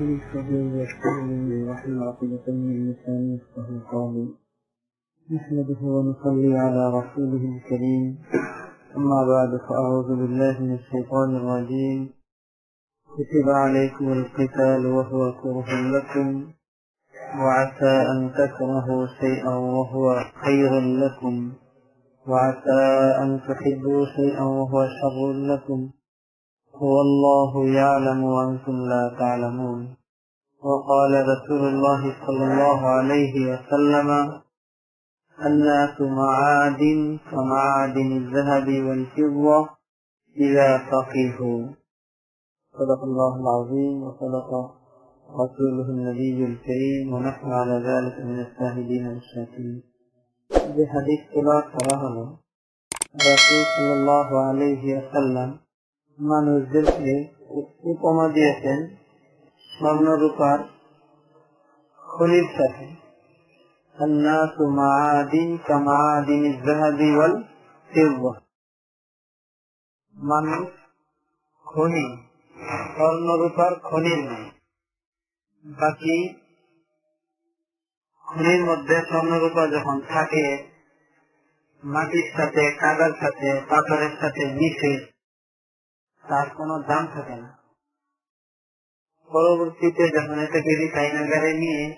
صدري ويسر لي واحلل عقدة من لساني يفقهوا قولي نحمده ونصلي على رسوله الكريم أما بعد فأعوذ بالله من الشيطان الرجيم كتب عليكم القتال وهو كره لكم وعسى أن تكرهوا شيئا وهو خير لكم وعسى أن تحبوا شيئا وهو شر لكم هو الله يعلم وأنتم لا تعلمون وقال رسول الله صلى الله عليه وسلم الناس معادن كمعادن الذهب والفضة إذا فقهوا صدق الله العظيم وصدق رسوله النبي الكريم ونحن على ذلك من الشاهدين والشاكرين যে হাদিস তোলার করা হলো রাসুল সাল্লাহ আলহি আসাল্লাম মানুষদেরকে উপমা দিয়েছেন স্বর্ণরূপার খনির সাথে الناس معادن كمعادن الذهب والفضة মানুষ খনি স্বর্ণরূপার খনির নেই বাকি খনির মধ্যে স্বর্ণরূপা যখন থাকে মাটির সাথে কাদার সাথে পাথরের সাথে মিশে তার কোনো দাম থাকে না পরবর্তীতে যখন এটাকে রিফাইনাগারে নিয়ে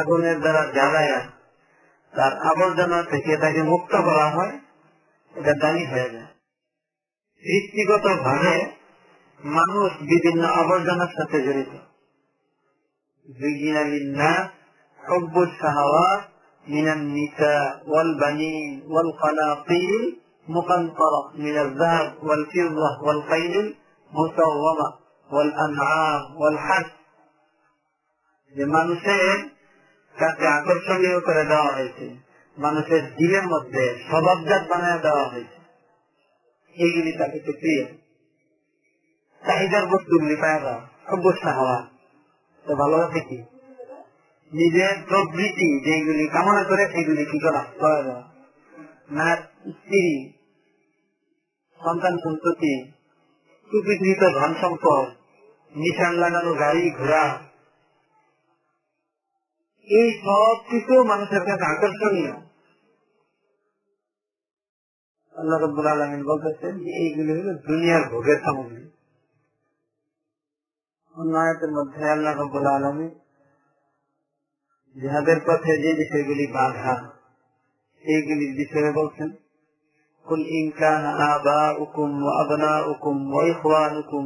আগুনের দ্বারা জ্বালায়, তার আবর্জনা থেকে এটাকে মুক্ত করা হয়, এটা দামি হয়ে যায়। সৃষ্টিগত ভাবে মানুষ বিভিন্ন আবর্জনার সাথে জড়িত। মিনান নিসা ওয়াল বানিন ওয়াল কানাতিল মুকান্তারা والأنعام والحج যে মানুষের কাছে আকর্ষণীয় করে দেওয়া হয়েছে মানুষের দিলের মধ্যে স্বভাবজাত বানায় দেওয়া হয়েছে এইগুলি তাকে প্রিয় চাহিদার বস্তুগুলি পায় দেওয়া অভ্যস্ত হওয়া তো ভালোবাসে কি নিজের প্রবৃতি যেগুলি কামনা করে সেগুলি কি করা করা দেওয়া না স্ত্রী সন্তান সন্ততি সুপৃথিত ধন সম্পদ নিশান লাগানো গাড়ি ঘোড়া এই সব কিছু মানুষের কাছে আকর্ষণীয় আল্লাহ রব্বুল আলমিন বলতেছেন যে এইগুলি হলো দুনিয়ার ভোগের সামগ্রী অন্যায়তের মধ্যে আল্লাহ রব্বুল আলমী যাদের পথে যে বিষয়গুলি বাধা সেইগুলির বিষয়ে বলছেন قل إن كان آباؤكم وأبناؤكم وإخوانكم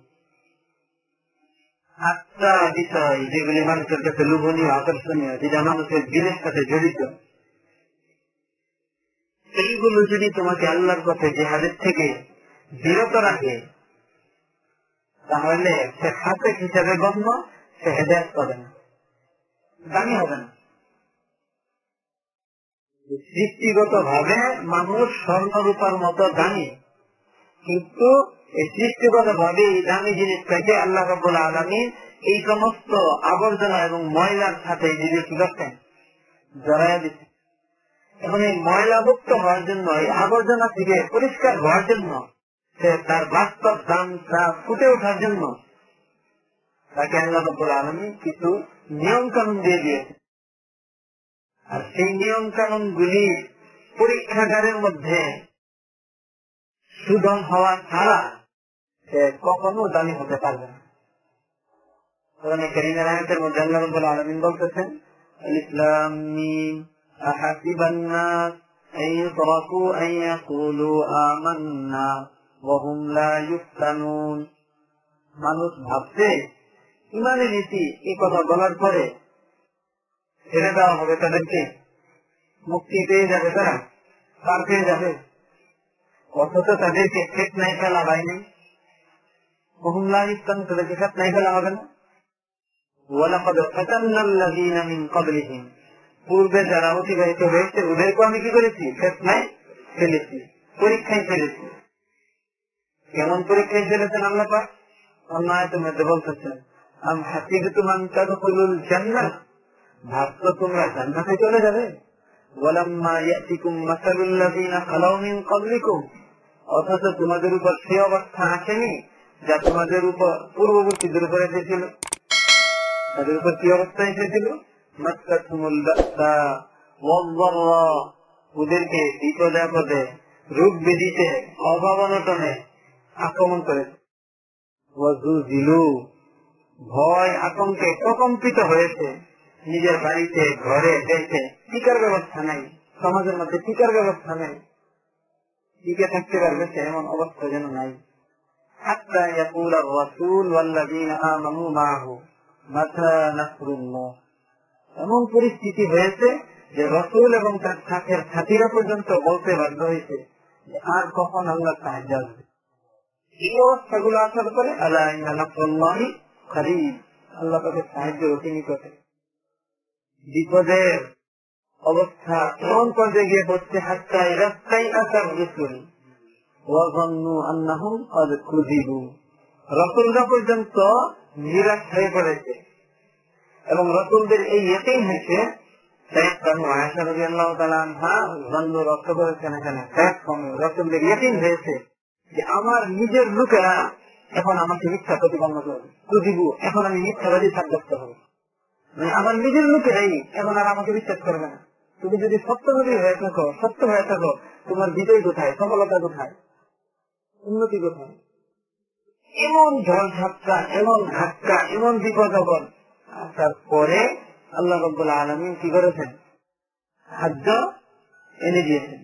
আটটা বিষয় যেগুলি মানুষের কাছে লোভনীয়, আকর্ষণীয়, যেটা মানুষের দিনের সাথে জড়িত। এইগুলো যদি তোমাকে আল্লাহর পথে, জেহাদের থেকে বিরত রাখে, তাহলে সে হাতে হিসাবে গণ্য, সে হেদায়ত পাবে না। দামি হবে না। সৃষ্টিগত ভাবে মানুষ স্বর্ণরূপার মতো দামি, কিন্তু সৃষ্টিগত ভাবে দামি জিনিসটাকে আল্লাহ রব্বুল আলমী এই সমস্ত আবর্জনা এবং ময়লার সাথে নিজে কি করতেন জড়াইয়া দিচ্ছে এখন এই ময়লা মুক্ত হওয়ার জন্য, এই আবর্জনা থেকে পরিষ্কার হওয়ার জন্য, সে তার বাস্তব দামটা ফুটে ওঠার জন্য তাকে আল্লাহ রব্বুল আলমী কিছু নিয়ম কানুন দিয়ে দিয়েছে। আর সেই নিয়ম কানুন গুলি পরীক্ষাগারের মধ্যে সুদম হওয়া ছাড়া কখনো দামি হতে পারবে না। মানুষ ভাবছে ইমানে নীতি এই কথা বলার পরে ছেড়ে দেওয়া হবে তাদেরকে। মুক্তি পেয়ে যাবে তারা, পার পেয়ে যাবে। অথচ তাদেরকে ফেট নাই ফেলা হয়নি। বহুমলা ইস্তান তাদেরকে খেত নাই ফেলা হবে না ولقد فتنا الذين من قبلهم পূর্বে যারা অতিবাহিত হয়েছে ওদেরকেও আমি কি করেছি ফেসনায় ফেলেছি পরীক্ষায় ফেলেছি কেমন পরীক্ষায় ফেলেছেন আল্লাহ পাক অন্য আয়তের মধ্যে বলতেছেন আমি হাসিবে তোমার তাদখুলুল জান্নাত ভাবছো তোমরা জান্নাতে চলে যাবে ওয়ালাম্মা ইয়াতিকুম মাসালুল্লাযীনা খালাউ মিন ক্বাবলিকুম অথচ তোমাদের উপর সে অবস্থা আসেনি যা তোমাদের উপর পূর্ববর্তীদের উপর এসেছিল। তাদের উপর কি অবস্থা এসেছিল? ওদেরকে বিপদে আপদে রোগ বেদিতে অভাব অনটনে আক্রমণ করেছে ভয় আতঙ্কে প্রকম্পিত হয়েছে। নিজের বাড়িতে, ঘরে, দেশে টিকার ব্যবস্থা নাই, সমাজের মধ্যে টিকার ব্যবস্থা নেই। টিকে থাকতে পারবে এমন অবস্থা যেন নাই। حتى يقول الرسول والذين آمنوا معه متى نصر الله এমন পরিস্থিতি হয়েছে যে রসুল এবং তার সাথের সাথীরা পর্যন্ত বলতে বাধ্য হয়েছে যে আর কখন আল্লাহ সাহায্য আসবে এই অবস্থাগুলো আসার পরে আল্লাহ নাফরুল্লাহি করিব আল্লাহ তাকে সাহায্য অতি নিকটে বিপদের অবস্থা এমন পর্যায়ে গিয়ে পড়ছে হাত্তায় রাস্তায় আসার রসুল রসুলরা পর্যন্ত নিরাশ হয়ে পড়েছে। এবং রসুলদের এই ইয়েতেই হয়েছে আমার নিজের লোকেরা এখন আমাকে মিথ্যা প্রতিপন্ন করবে। এখন আমি মিথ্যাবাদী সাব্যস্ত হবে। মানে আমার নিজের লোকেরাই এখন আর আমাকে বিশ্বাস করবে না। তুমি যদি সত্যবাদী হয়ে থাকো, সত্য হয়ে থাকো, তোমার বিজয় কোথায়? সফলতা কোথায়? উন্নতি কোথায় এমন ঝড় ঝাপটা এমন ধাক্কা এমন বিপদ আপদ আসার পরে আল্লাহ রব্বুল আলমিন কি করেছেন খাদ্য এনে দিয়েছেন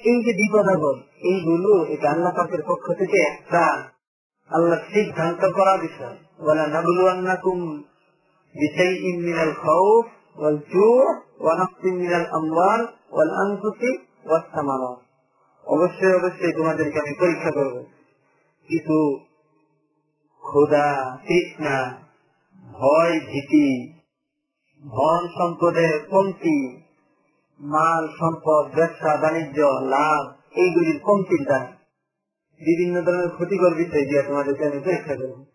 এই যে বিপদ আপদ এইগুলো এটা আল্লাহ পাকের পক্ষ থেকে একটা আল্লাহ সিদ্ধান্ত করা বিষয় বলে নাবলু আন্নাকুম بشيء من الخوف والجوع ونقص من الأموال والأنفس والثمرات অবশ্যই অবশ্যই তোমাদেরকে আমি পরীক্ষা করব। কিছু ক্ষুদা তৃষ্ণা, ভয়, ভীতি, ধন সম্পদের কমতি, মাল সম্পদ, ব্যবসা, বাণিজ্য, লাভ, এইগুলির কমতির বিভিন্ন ধরনের ক্ষতিকর বিষয় দিয়ে তোমাদেরকে আমি পরীক্ষা করব।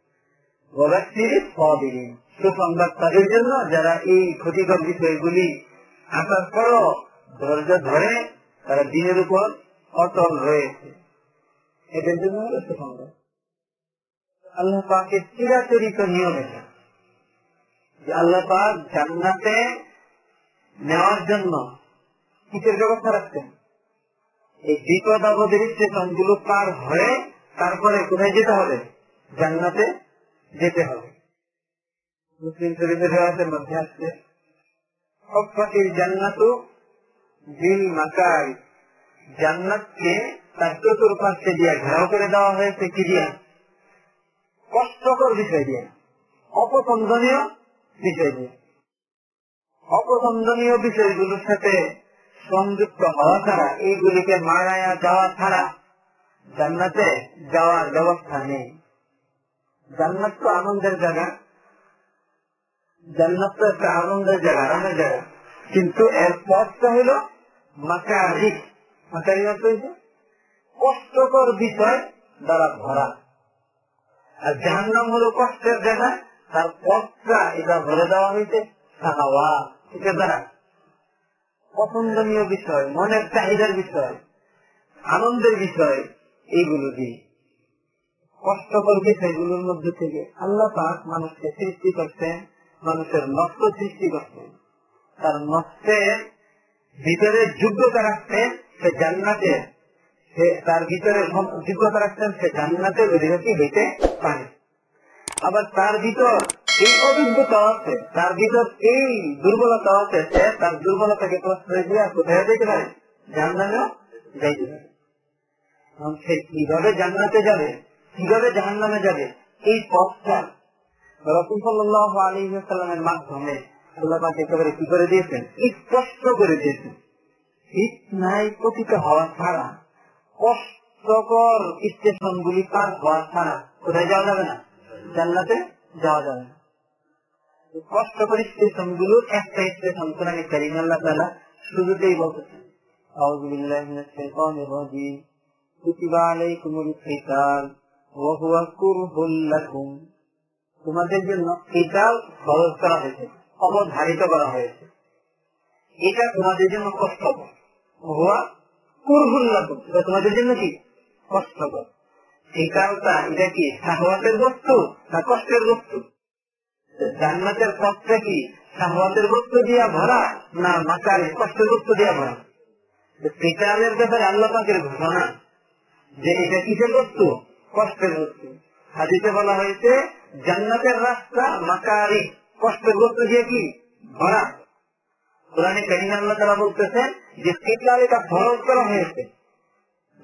সুসংবাদ তাদের জন্য যারা এই ক্ষতিকর বিষয়গুলি আসার পরও ধৈর্য ধরে তারা দিনের উপর অটল রয়েছে। এদের জন্য হলো সুসংবাদ। আল্লাহ পাকের চিরাচরিত নিয়ম এটা। যে আল্লাহ পাক জান্নাতে নেওয়ার জন্য কিসের ব্যবস্থা রাখতেন এই বিপদ আপদের স্টেশনগুলো পার হয়ে তারপরে কোথায় যেতে হবে? জান্নাতে যেতে হবে। মুসলিম শরীফের রেওয়াজের মধ্যে আসছে সবপাটির জান্নাত বিল মাকার জান্নাতকে তার চতুর্পাশে দিয়ে ঘেরাও করে দেওয়া হয়েছে কি দিয়া? কষ্টকর বিষয় দিয়ে। অপছন্দনীয় বিষয় দিয়ে। অপছন্দনীয় বিষয়গুলোর সাথে সংযুক্ত হওয়া ছাড়া, এইগুলিকে মারায়া যাওয়া ছাড়া জান্নাতে যাওয়ার ব্যবস্থা নেই। জান্নাত তো আনন্দের জায়গা। জান্নাত তো একটা আনন্দের জায়গা আরামের জায়গা। কিন্তু এর পথটা হলো মাকারিক। মাকারি কষ্টকর বিষয় দ্বারা ভরা। আর জাহান্নাম হলো কষ্টের জায়গা, তার পথটা এটা ভরে দেওয়া হয়েছে সাহাওয়া। পছন্দনীয় বিষয়, মনের চাহিদার বিষয়, আনন্দের বিষয়, এইগুলো দিয়ে। কষ্টকর বিষয়গুলোর মধ্যে থেকে আল্লাহ পাক মানুষকে সৃষ্টি করছেন, মানুষের নষ্ট সৃষ্টি করছেন। তার নষ্টের ভিতরে যোগ্যতা রাখতেন সে জান্নাতে, সে তার ভিতরে যোগ্যতা রাখতেন সে জান্নাতে অধিবাসী হইতে পারে। আবার তার ভিতর এই অভিজ্ঞতা আছে, তার ভিতর এই দুর্বলতা আছে, সে তার দুর্বলতাকে প্রশ্রয় দিয়ে কোথায় যেতে পারে? জান্নাতে যাইতে পারে। সে কীভাবে জান্নাতে যাবে, কীভাবে জাহান নামে যাবে, এই পথটা রসুল সাল্লাহ আলী সাল্লামের মাধ্যমে আল্লাহ একেবারে কি করে দিয়েছেন? স্পষ্ট করে দিয়েছেন। নাই পতিত হওয়া ছাড়া কষ্টকর স্টেশন গুলি পার হওয়া ছাড়া কোথায় যাওয়া যাবে না জান্নাতে যাওয়া যাবে না কষ্টকর স্টেশন গুলোর একটা স্টেশন কোরআন কারিম আল্লাহ তালা শুরুতেই বলতেছেন أعوذ بالله من الشيطان الرجيم كتب عليكم القتال وهو كره لكم তোমাদের জন্য কিতাল ফরজ করা হয়েছে অবধারিত করা হয়েছে এটা তোমাদের জন্য কষ্টকর এটা তোমাদের জন্য কি? কষ্টকর। কিতালটা এটা কি? সাহওয়াতের বস্তু না কষ্টের বস্তু? জান্নাতের পথটা কি? সাহওয়াতের বস্তু দিয়া ভরা না মাকারে কষ্টের বস্তু দিয়া ভরা? কিতালের ব্যাপারে আল্লাহ পাকের ঘোষণা। যে এটা কিসের বস্তু? কষ্টের বস্তু। হাদিসে বলা হয়েছে, জান্নাতের রাস্তা মাকারি, কষ্টের বস্তু দিয়ে কি? ভরা। কোরআনে কারিম আল্লাহ তারা বলতেছেন যে কিতাল এটা ফরজ করা হয়েছে।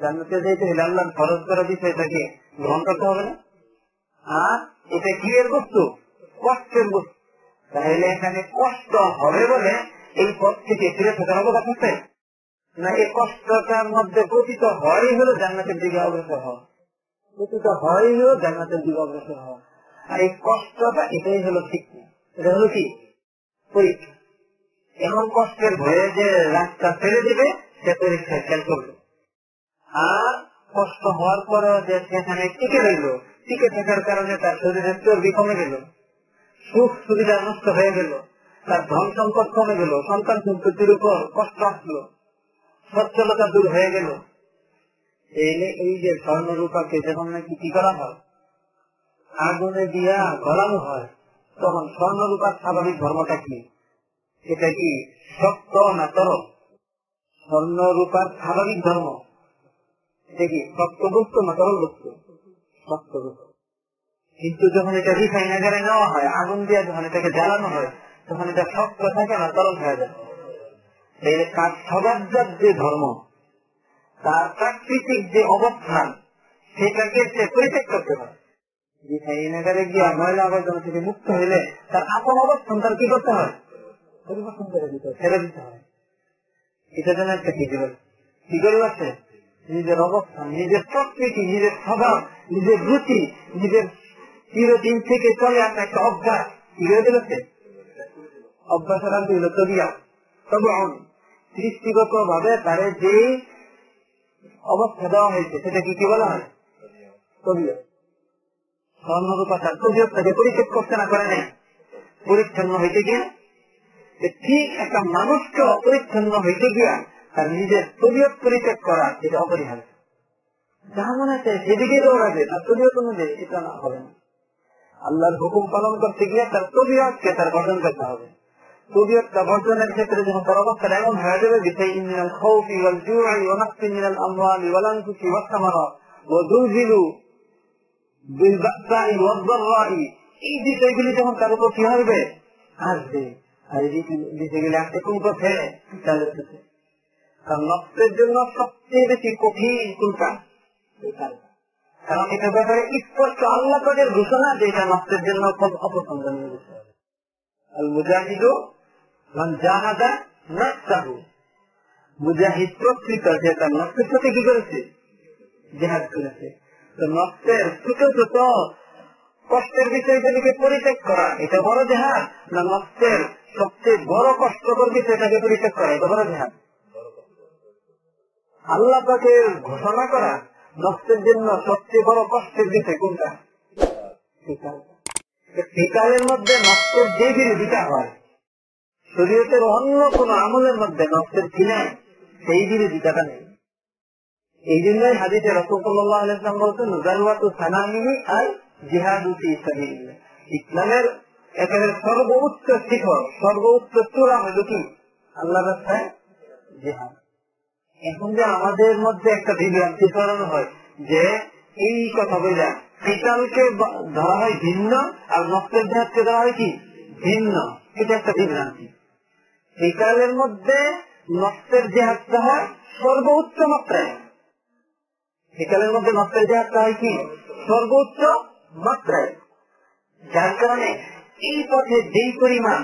জান্নাতে যাইতে হলে আল্লাহ ফরজ করা বিষয়টাকে গ্রহণ করতে হবে না। আর এটা কি এর বস্তু? কষ্টের বস্তু। তাহলে এখানে কষ্ট হবে বলে এই পথ থেকে ফিরে থাকার অবকাশ আছে? না, এই কষ্টটার মধ্যে পতিত হয় হলো জান্নাতের দিকে অগ্রসর হওয়া। পতিত হয় হলো জান্নাতের দিকে অগ্রসর হওয়া। আর এই কষ্টটা এটাই হলো ঠিক এটা হলো কি? পরীক্ষা। এমন কষ্টের ভয়ে যে রাস্তা ফেলে দিবে, সে পরীক্ষায় ফেল করবে। আর কষ্ট হওয়ার পরেও যে সেখানে টিকে রইল, টিকে থাকার কারণে তার শরীরের চর্বি কমে গেল, সুখ সুবিধা নষ্ট হয়ে গেল, তার ধন সম্পদ কমে গেল, সন্তান সম্পত্তির উপর কষ্ট আসলো, সচ্ছলতা দূর হয়ে গেল। এই যে স্বর্ণ রূপাকে যখন নাকি কি করা হয়? আগুনে দিয়া গলানো হয়, তখন স্বর্ণ রূপার স্বাভাবিক ধর্মটা কি? এটা কি শক্ত না তরল। স্বর্ণ রূপার স্বাভাবিক ধর্ম। এটা কি শক্ত বস্তু না তরল বস্তু শক্ত বস্তু কিন্তু যখন এটা রিফাইনাগারে নেওয়া হয়, আগুন দিয়ে যখন এটাকে জ্বালানো হয়, তখন এটা শক্ত থাকে না তরল হয়ে যায়। যে ধর্ম, তার প্রাকৃতিক যে অবস্থান, সেটাকে সে পরিত্যাগ করতে পারে। গিয়ে ময়লা আবর্জনা থেকে মুক্ত হইলে তার আপন অবস্থান তার কি করতে হয়? পরিবর্তন করে দিতে দিতে এটার জন্য একটা নিজের অবস্থান নিজের প্রকৃতি, নিজের স্বভাব, নিজের রুচি, নিজের চিরদিন থেকে চলে আসা একটা অভ্যাস। কি করে দিয়েছে অভ্যাসের হলো তবিয়া তবে সৃষ্টিগত ভাবে তারে যে অবস্থা দেওয়া হয়েছে সেটা কি কি বলা হয়? তবিয়া। স্বর্ণরূপা তার তবিয়তটাকে পরিচ্ছেদ করতে না করে নেই। পরিচ্ছন্ন হইতে গিয়ে ঠিক একটা মানুষকে অপরিচ্ছন্ন হইতে গিয়া তার নিজের তবিয়ত পরিত্যাগ করা, এটা অপরিহার্য। যাহা মনে আছে, সেদিকে দৌড়াবে তার তবিয়ত অনুযায়ী এটা না, হবে না। আল্লাহর হুকুম পালন করতে গিয়ে তার তবিয়তকে তার বর্জন করতে হবে। তবিয়তটা বর্জনের ক্ষেত্রে যখন অবস্থা এমন হয়ে যাবে ইন্দিনাল খৌফি এই বিষয়গুলি যখন তার উপর কি হবে আসবে কোন নষ্টের জন্য সবচেয়ে বেশি কঠিন কোনটা? কারণ। এটা ব্যাপারে স্পষ্ট আল্লাহ তাদের ঘোষণা যে এটা নষ্টের জন্য খুব অপছন্দনীয় বিষয় আল মুজাহিদ প্রকৃত যে তার নষ্টের সাথে কি করেছে? জেহাদ করেছে। তো নষ্টের ছোট ছোট কষ্টের বিষয়গুলিকে পরিত্যাগ করা, এটা বড় জেহাদ না নষ্টের সবচেয়ে বড় কষ্টকর বিষয়টাকে পরিত্যাগ করা, এটা বড় জেহাদ। আল্লাহ তাকে ঘোষণা করা, নষ্টের জন্য সবচেয়ে বড় কষ্টের বিষয় কোনটা? শিকারের মধ্যে নষ্টের যে বিরোধিতা হয়, শরীয়তের অন্য কোন আমলের মধ্যে নষ্টের কিনায় সেই বিরোধিতাটা নেই। এই জন্যই হাদিসে আলাইসলাম বলছেন জারুয়াত সানামিনি আর জিহাদুতি ইসলামের একেবারে সর্বোচ্চ শিখর, সর্বোচ্চ চূড়া হইল কি? আল্লাহ জিহাদ। এখন যে আমাদের মধ্যে একটা বিভ্রান্তি ছড়ানো হয় যে এই কথা বললা কিতালকে ধরা হয় ভিন্ন আর নষ্টের জেহাদকে ধরা হয় কি? ভিন্ন। এটা একটা বিভ্রান্তি। কিতালের মধ্যে নষ্টের জেহাদটা হয় সর্বোচ্চ মাত্রায় বিকালের মধ্যে নষ্টের জেহাদটা হয় কি? সর্বোচ্চ মাত্রায় যার কারণে এই পথে যেই পরিমাণ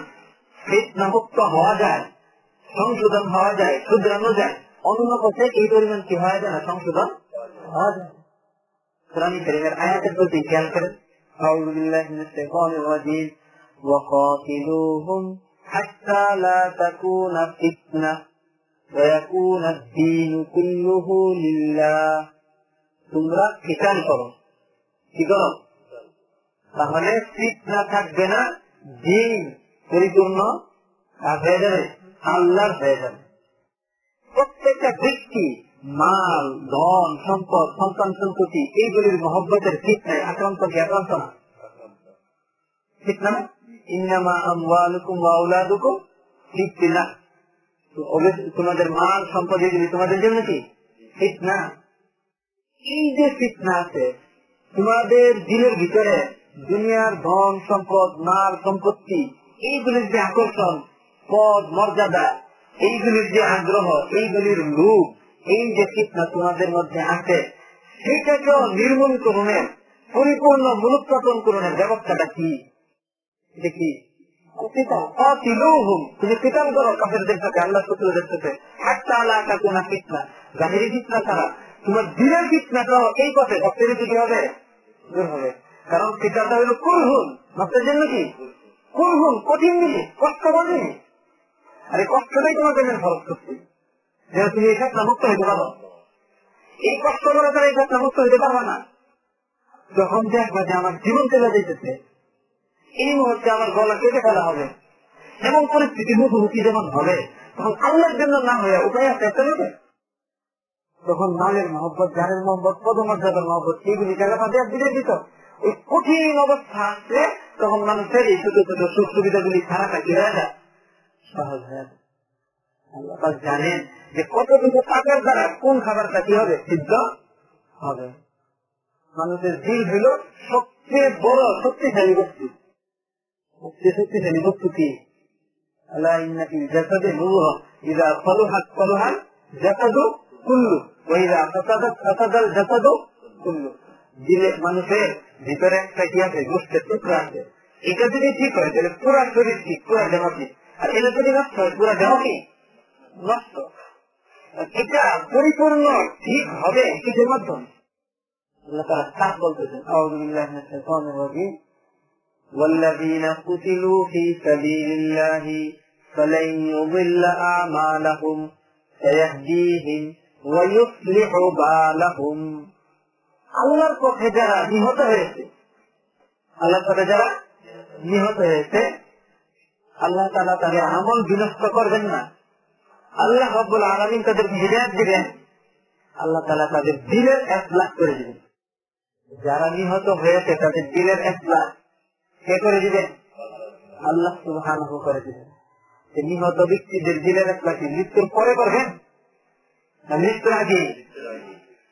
মুক্ত হওয়া যায় সংশোধন হওয়া যায় শুধরানো যায় অন্য পথে এই পরিমাণ কি হওয়া যায় না সংশোধন হওয়া যায় কোরআন করিমের আয়াতের প্রতি খেয়াল করেন أعوذ بالله من الشيطان الرجيم وقاتلوهم حتى لا تكون فتنة ويكون الدين كله لله তোমরা কিতাল করো কি করো তাহলে ফিতনা থাকবে না, দিন পরিপূর্ণ হয়ে যাবে, আল্লাহর হয়ে যাবে। প্রত্যেকটা ব্যক্তি, মাল, ধন, সম্পদ, সন্তান সম্পত্তি এইগুলির মহব্বতের ফিতনায় আক্রান্ত কি আক্রান্ত না? ঠিক না? ইন্নামা ফিতনা। তোমাদের মাল, সম্পদ এগুলি তোমাদের জন্য কি? ফিতনা। এই যে ফিতনা আছে, তোমাদের দিলের ভিতরে দুনিয়ার ধন, সম্পদ, মাল, সম্পত্তি, এইগুলির যে আকর্ষণ, পদ, মর্যাদা, এইগুলির যে আগ্রহ, এইগুলির লোক এই যে ফিতনা তোমাদের মধ্যে আছে সেটাকেও নির্মূল করণের পরিপূর্ণ মূলোৎপাদন করণের ব্যবস্থাটা কি? দেখি তুমি সাথে তোমার দিনের ফিতনাটাও এই পথে কি হবে? দূর হবে। কারণ ফিতনাটা হলো কুরহুন ভক্তের জন্য কি? কুরহুন কঠিন জিনিস, কষ্ট জিনিস আর এই কষ্টটাই তোমার জন্য খরচ করছে যেন তুমি এই ফেতনা মুক্ত হইতে পারো। এই কষ্ট করে তারা এই ফেতনা মুক্ত হইতে পারবে না। যখন দেখবা যে আমার জীবন চলে যেতেছে এই মুহূর্তে আমার গলা কেটে ফেলা হবে এমন পরিস্থিতি মুখোমুখি যেমন হবে, তখন আল্লাহর জন্য না হয়ে উপায় আছে একটা নেবে তখন মালের মহব্বত, জানের মহব্বত, পদমর্যাদার মহব্বত, এইগুলি জায়গা দিয়ে দিত ওই কঠিন অবস্থা আসলে তখন মানুষের এই ছোট ছোট সুখ সুবিধাগুলি ছাড়াটা কি হয়ে যায়। সহজ হয়ে আল্লাহ জানেন যে কতটুকু টাকার দ্বারা কোন খাবারটা কি হবে? সিদ্ধ হবে। মানুষের দিল হইল সবচেয়ে বড় শক্তিশালী বস্তু। সবচেয়ে শক্তিশালী বস্তু কি? আল্লাহ কুল্লু ওইরা ফাসাদাত ফাসাদাল কুল্লু। দিলে মানুষের ভিতরে একটা কি আছে গোষ্ঠের টুকরা আছে এটা যদি ঠিক হয় তাহলে পুরা শরীর ঠিক পুরা দেহ ঠিক আর এটা যদি নষ্ট হয় পুরা দেহ কি নষ্ট এটা পরিপূর্ণ ঠিক হবে কিছুর মাধ্যমে আল্লাহ তারা সাফ বলতেছেন আউযু বিল্লাহি মিনাশ শাইতানির রাজীম والذين قتلوا في سبيل الله فلن يضل أعمالهم سيهديهم ويصلح بالهم আল্লাহর পক্ষে যারা নিহত হয়েছে আল্লাহর পক্ষে যারা নিহত হয়েছে, আল্লাহ তালা তাদের আমল বিনষ্ট করবেন না। আল্লাহ রব্বুল আলমিন তাদেরকে হৃদয় দিবেন। আল্লাহ তালা তাদের দিলের এক লাখ করে দিবেন। যারা নিহত হয়েছে, তাদের দিলের এক লাখ কে করে দিবেন? আল্লাহ সুবহান করে দিবেন। নিহত ব্যক্তিদের দিলের এক লাখ মৃত্যুর পরে করবেন না? মৃত্যুর আগে?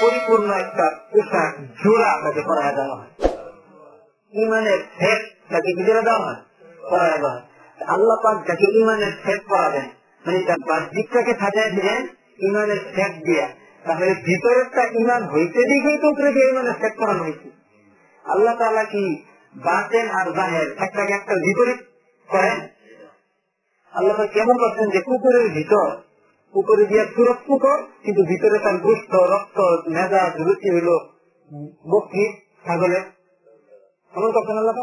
পরিপূর্ণ একটা পোশাক, জোড়া তাকে পড়ায় দেওয়া হয়। ইমানের তাকে দেওয়া হয় পড়ায় দেওয়া হয়। আল্লাহ পাক যাকে ইমানের মানে তার বাহ্যিকটাকে সাজায় দিলেন ইমানের দিয়া। তাহলে ভিতরেরটা ইমান হইতে দিকেই তো উপরে দিয়ে ইমানের ফেট করানো হয়েছে আল্লাহ তালা কি বাতেন আর বাহের একটাকে একটা বিপরীত করেন? আল্লাহ কেমন করছেন যে কুকুরের ভিতর, কুকুরে দিয়ে সুরত কুকুর, কিন্তু ভিতরে তার গুষ্ঠ রক্ত, মেজা রুচি হইল বকরি ছাগলের এমন করছেন আল্লাহ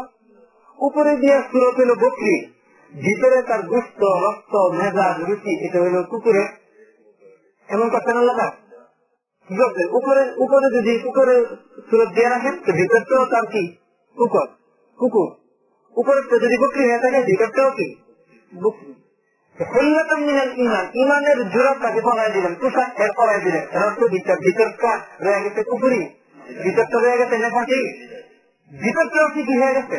উপরে দিয়ে সুরত হইল বকরি, ভিতরে তার গুষ্ঠ রক্ত, মেজা রুচি এটা হইল কুকুরের। এমন করছেন আল্লাহ কি করছে উপরে উপরে যদি কুকুরের সুরত দিয়ে রাখেন, তো ভিতরটাও তার কি? কুকুর। কুকুর। উপরের তো যদি বকরি হয়ে থাকে, ভিতরটাও কি? বকরি। ইমানের জোড়াটাকে পড়াই দিলেন পড়াই দিলেন। রয়ে গেছে রয়ে গেছে নেপাটি কি হয়ে গেছে?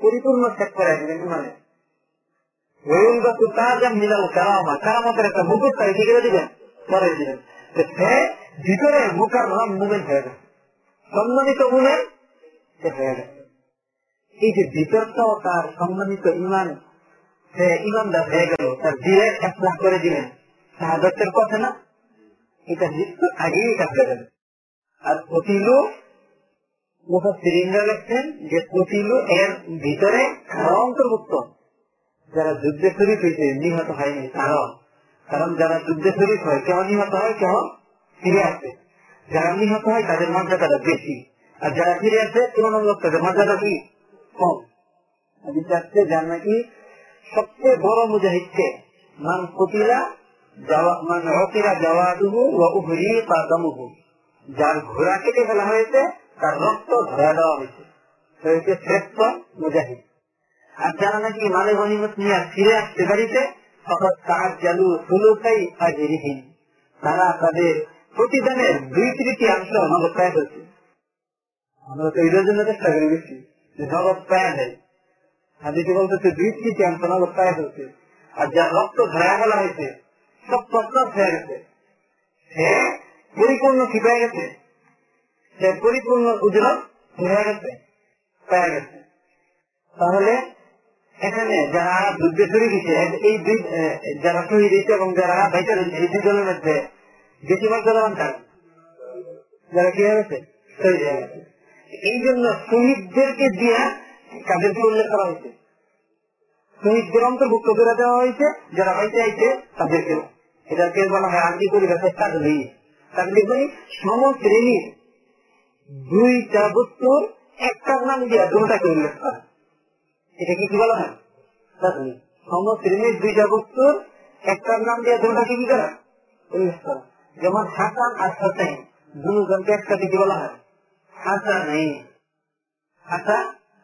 পরিপূর্ণ সেট করাই দিলেন ইমানে সম্মানিত এই যে ভিতরটাও তার সম্মানিত ইমান সে ইমানদার হয়ে গেল, তার করে দিলেন। শাহাদতের কথা না? এটা আগেই আর কতিলু যে কতিলু এর ভিতরে অন্তর্ভুক্ত। যারা যুদ্ধে শরীর হয়েছে, নিহত হয়নি তারাও। কারণ যারা যুদ্ধে শরীর হয়, কেউ নিহত হয়, কেউ ফিরে আসে। যারা নিহত হয়, তাদের মর্যাদাটা বেশি। আর যারা ফিরে আসে, তুলনামূলক তাদের মর্যাদা কি কম। আমি চাচ্ছে যার নাকি সবচেয়ে বড় মুজাহিদকে মান কতিলা মান অকিরা জওয়াদুহু ও উহরি যার ঘোড়া কেটে ফেলা হয়েছে, তার রক্ত ধরা দেওয়া হয়েছে। হয়েছে শ্রেষ্ঠ মুজাহিদ। আর যারা নাকি নিয়ে ফিরে আসছে বাড়িতে তখন তার জালু সুলুকাই হাজিরিহীন তারা তাদের প্রতিদানের দুই তৃতীয়াংশ নগদ পায় হয়েছে আমরা তো জন্য চেষ্টা করি যে নগদ হাদিসে বলতেছে তৃতীয়াংশ নগদ পায় হয়েছে আর যার রক্ত ধরা ফেলা হয়েছে সব প্রস্তাব হয়ে গেছে সে পরিপূর্ণ কি পেয়ে গেছে। সে পরিপূর্ণ উজরত হয়ে গেছে। পেয়ে গেছে। তাহলে, এখানে যারা যুদ্ধে শুরু দিচ্ছে এই দুই যারা শহীদ হয়েছে এবং যারা বাইচার হয়েছে এই দুজনের মধ্যে বেশি মর্যাদাবান কাজ যারা কি হয়ে হয়ে গেছে। এই জন্য শহীদদেরকে দিয়ে কাদেরকে উল্লেখ করা হয়েছে। শহীদদের অন্তর্ভুক্ত করে দেওয়া হয়েছে, যারা বাইচে আইছে, তাদেরকে। এটাকে বলা হয় আর্জি পরিবেশের তাকলি তাকলি মানে সমশ্রেণীর দুইটা বস্তুর একটার নাম দিয়া দুটাকে উল্লেখ করা। এটাকে কি বলা হয়? তাকলি সমশ্রেণীর দুইটা বস্তুর একটার নাম দিয়া দুটাকে কি করা? উল্লেখ করা। যেমন হাসান আর হাসাইন। দুজনকে একসাথে কি বলা হয়? হাসা নেই হাসা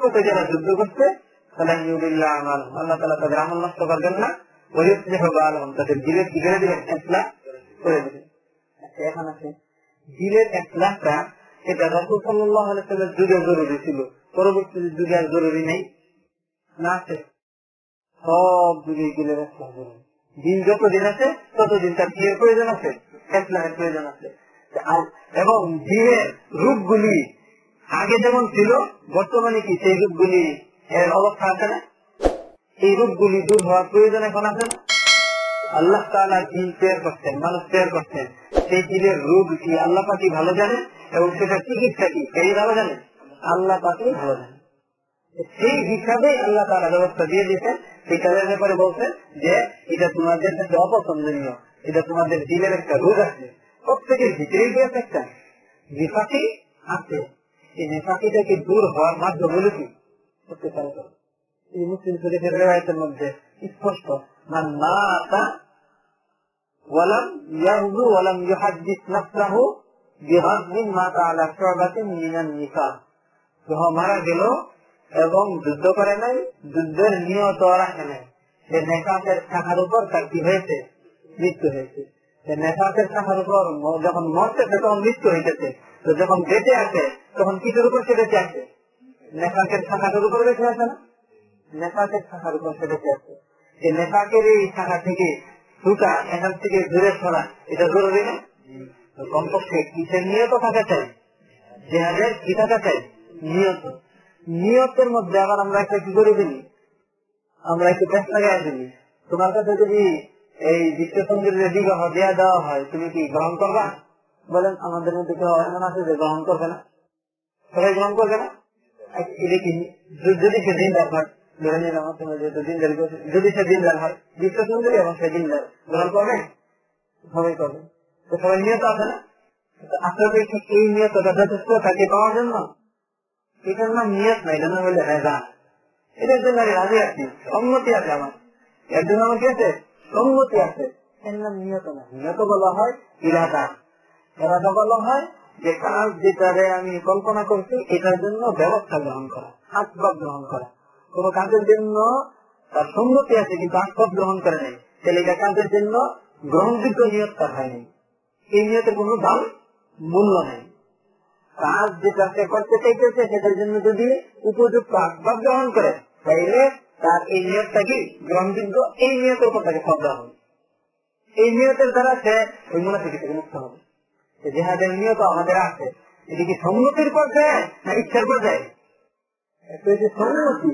পথে যারা যুদ্ধ করছে আল্লাহ তালা তাদের আমল নষ্ট করবেন না। রসুল সাল্লাহ যুগে জরুরি ছিল। পরবর্তী যুগে আর জরুরি নেই। না আছে। সব যুগে দিলের জরুরি। দিন যতদিন আছে, ততদিন তার বিয়ের প্রয়োজন আছে? এক লাখের প্রয়োজন আছে। এবং জীবের রূপগুলি আগে যেমন ছিল, বর্তমানে কি সেই রূপগুলি এর অবস্থা আছে না? এই রূপগুলি দূর হওয়ার প্রয়োজন এখন আছে না? আল্লাহ তালা দিন তৈরি করছেন, মানুষ তৈরি করছেন। সেই দিনের রোগ কি আল্লাহ পাকি ভালো জানে এবং সেটা চিকিৎসা কি এই ভালো জানে আল্লাহ পাকি ভালো জানে সেই হিসাবে আল্লাহ তারা ব্যবস্থা দিয়ে দিয়েছেন। সেই কাজের ব্যাপারে বলছেন যে, এটা তোমাদের কাছে অপছন্দনীয়, এটা তোমাদের দিলের একটা রোগ আছে। প্রত্যেকের ভিতরেই রয়েছে একটা নিফাকি আছে। এই নিফাকিটাকে দূর হওয়ার মাধ্যম হলো কি করতে পারে এই মুসলিম শরীফের রেওয়ায়তের মধ্যে স্পষ্ট মারা গেল এবং যুদ্ধ করে নাই, যুদ্ধের নিয়ত রাখে নাই। সে নেকাতের থাকার উপর তার কি হয়েছে? মৃত্যু হয়েছে। নেশাতের থাকার উপর যখন মরতেছে, তখন মৃত্যু হইতেছে। তো যখন বেঁচে আছে, তখন কিসের উপর সে বেঁচে আছে? নেশাকের শাখাটার উপর বেঁচে আছে না? নেশাকের শাখার উপর সে বেঁচে আছে? এই নেশাকের এই শাখা থেকে ছুটা এখান থেকে দূরে সরা, এটা জরুরি না? কমপক্ষে কিসের নিয়ত থাকা চাই? জেহাদের কি থাকা চাই? নিয়ত। নিয়তের মধ্যে আবার আমরা একটা কি করে দিলি আমরা একটু চেষ্টা লাগাই দিলি তোমার কাছে যদি এই বিশ্ব সঙ্গীতের বিবাহ দেওয়া হয়, তুমি কি গ্রহণ করবা? বলেন, আমাদের মধ্যে কেউ এমন আছে যে গ্রহণ করবে না। সবাই গ্রহণ করবে না? যদি সে আমার যদি সে হয় এবং সে গ্রহণ করবে? সবাই করবে। তো সবাই নিয়ত আছে না? আসলে এই যথেষ্ট পাওয়ার জন্য? এটার নাম নিয়ত নাই এটা হলে রেজা এটার জন্য আমি রাজি আছি সম্মতি আছে আমার। এর জন্য আমার কি আছে সম্মতি আছে। এর নাম নিয়ত না নিয়ত বলা হয় ইরাদা। এরাদা বলা হয় যে কাজ যেটারে আমি কল্পনা করছি, এটার জন্য ব্যবস্থা গ্রহণ করা, আসবাব গ্রহণ করা। কোন কাজের জন্য তার সম্মতি আছে, কিন্তু আসবাব গ্রহণ করে নেই। তাহলে এটা কাজের জন্য গ্রহণযোগ্য নিয়ত তার হয়নি। এই নিয়তের কোন দাম, মূল্য নেই। কাজ যেটা করতে চাইতেছে, সেটার জন্য যদি উপযুক্ত আসবাব গ্রহণ করে, তাইলে তার এই নিয়তটা গ্রহণযোগ্য এই নিয়তের উপর তাকে সব দেওয়া হবে। এই নিয়তের দ্বারা সে ওই মুনাফিকি থেকে মুক্ত হবে। জেহাদের নিয়ত আমাদের আছে। এটি কি সম্মতির পর্যায়ে না ইচ্ছার পর্যায়ে? সম্মতি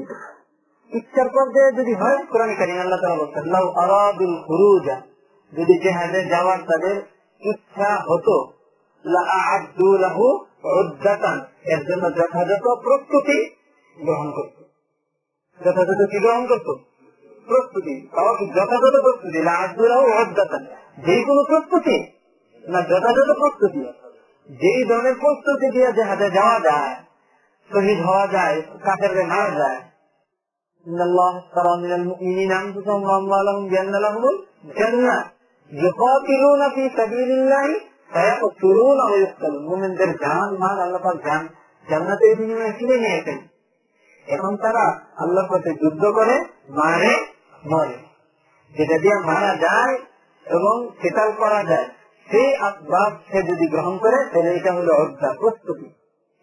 ইচ্ছার পর্যায়ে যদি হয়, কোরআন কারিম আল্লাহ তালা বলছেন, লাউ আরাদুল খুরুজা যদি জেহাদে যাওয়ার তাদের ইচ্ছা হতো এর জন্য যথাযথ প্রস্তুতি গ্রহণ করত। যথাযথ কি গ্রহণ করত? প্রস্তুতি। যথাযথ প্রস্তুতি? যে কোনো প্রস্তুতি না যথাযথ প্রস্তুতি। যেই ধরনের প্রস্তুতি দিয়ে জাহাজে যাওয়া যায়, শহীদ হওয়া যায় কাকের মারা যায় এখন তারা আল্লাহর পথে যুদ্ধ করে, মারে, মরে। যেটা দিয়ে মারা যায় এবং সেটাল করা যায়। সেই আসবাব সে যদি গ্রহণ করে, তাহলে এটা হলো অর্ধা প্রস্তুতি।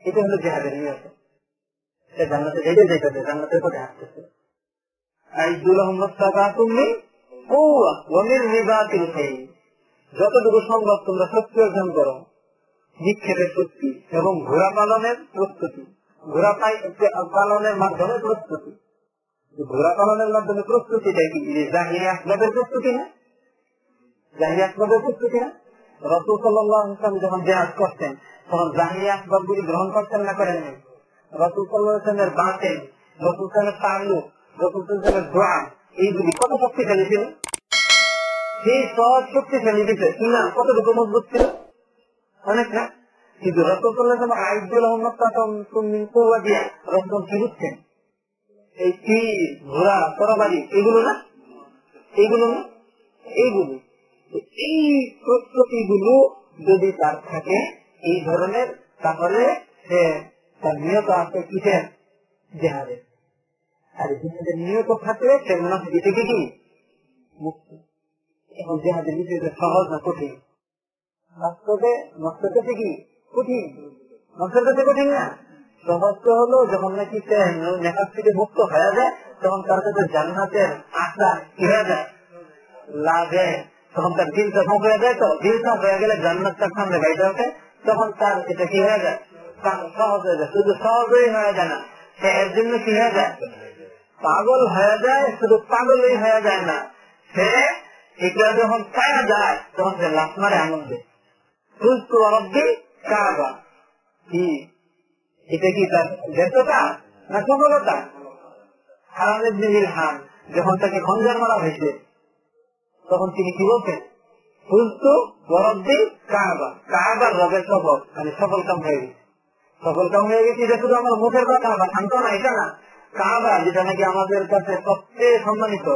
এটা হলো জেহাদের নিয়ত। সে যেতে পথে যতটুকু সম্ভব তোমরা শক্তি অর্জন করো। নিক্ষেপের শক্তি এবং ঘোড়া পালনের প্রস্তুতি। ঘোড়া পালনের মাধ্যমে প্রস্তুতি। ঘোড়া পালনের মাধ্যমে প্রস্তুতি না? জাহিরি আসবাবের প্রস্তুতি না? রসুল সাল্লাম যখন জেহাজ করতেন, তখন জাহিরি আসবাব গুলি গ্রহণ করতেন না করেন বাঁচেন এইগুলি কত শক্তিশালী ছিল? সেই সব শক্তিশালী দিতে না কতটুকু মজবুত ছিল? অনেক না? কিন্তু রসুল সাল্লাহ আইদুল আহমদ রসুল কি বুঝছেন এই তীর ঘোড়া, তরবারি, এগুলো না? এইগুলো না? এইগুলো। এই প্রস্তুতি গুলো যদি তার থাকে, এই ধরনের, তাহলে সে তার নিয়ত আছে কিসের? জেহাদের। আর জেহাদের নিয়ত থাকলে সে মুনাফিকি থেকে কি? মুক্ত। এখন জেহাদের বিষয়টা সহজ না কঠিন। বাস্তবে কি? কঠিন। নষ্টের কাছে কঠিন না। সহজ তো হলো যখন নাকি সে নেহাজ থেকে মুক্ত হয়ে যায়, তখন তার কাছে জান্নাতের আশা কি যায়। লাভে তখন তার দিল তখন হয়ে যায়, তো দিল হয়ে গেলে জান্নাত তার সামনে গাইতে ওঠে তখন তার এটা কি হয়ে যায়? সহজ হয়ে যায়। শুধু সহজই হয়ে যায় না, সে এর জন্য কি হয়ে যায়? পাগল হয়ে যায়, শুধু পাগলই হয়ে যায় না। সে এটা যখন পাওয়া যায়, তখন সে লাভ মারে আনন্দে সুস্থ অরব্দি কাবা। কি এটা কি তার ব্যর্থতা না সফলতা? জিনির হান যখন তাকে খঞ্জার মারা হয়েছে, তখন তিনি কি বলছেন? ফুলতু বরদ্দি কাবা। কাবার রবের সফল মানে সফল কাম হয়ে গেছে। সফল কাম হয়ে গেছে এটা শুধু আমার মুখের কথা বা সান্ত্বনা, এটা না। কাবা, যেটা নাকি আমাদের কাছে সবচেয়ে সম্মানিত,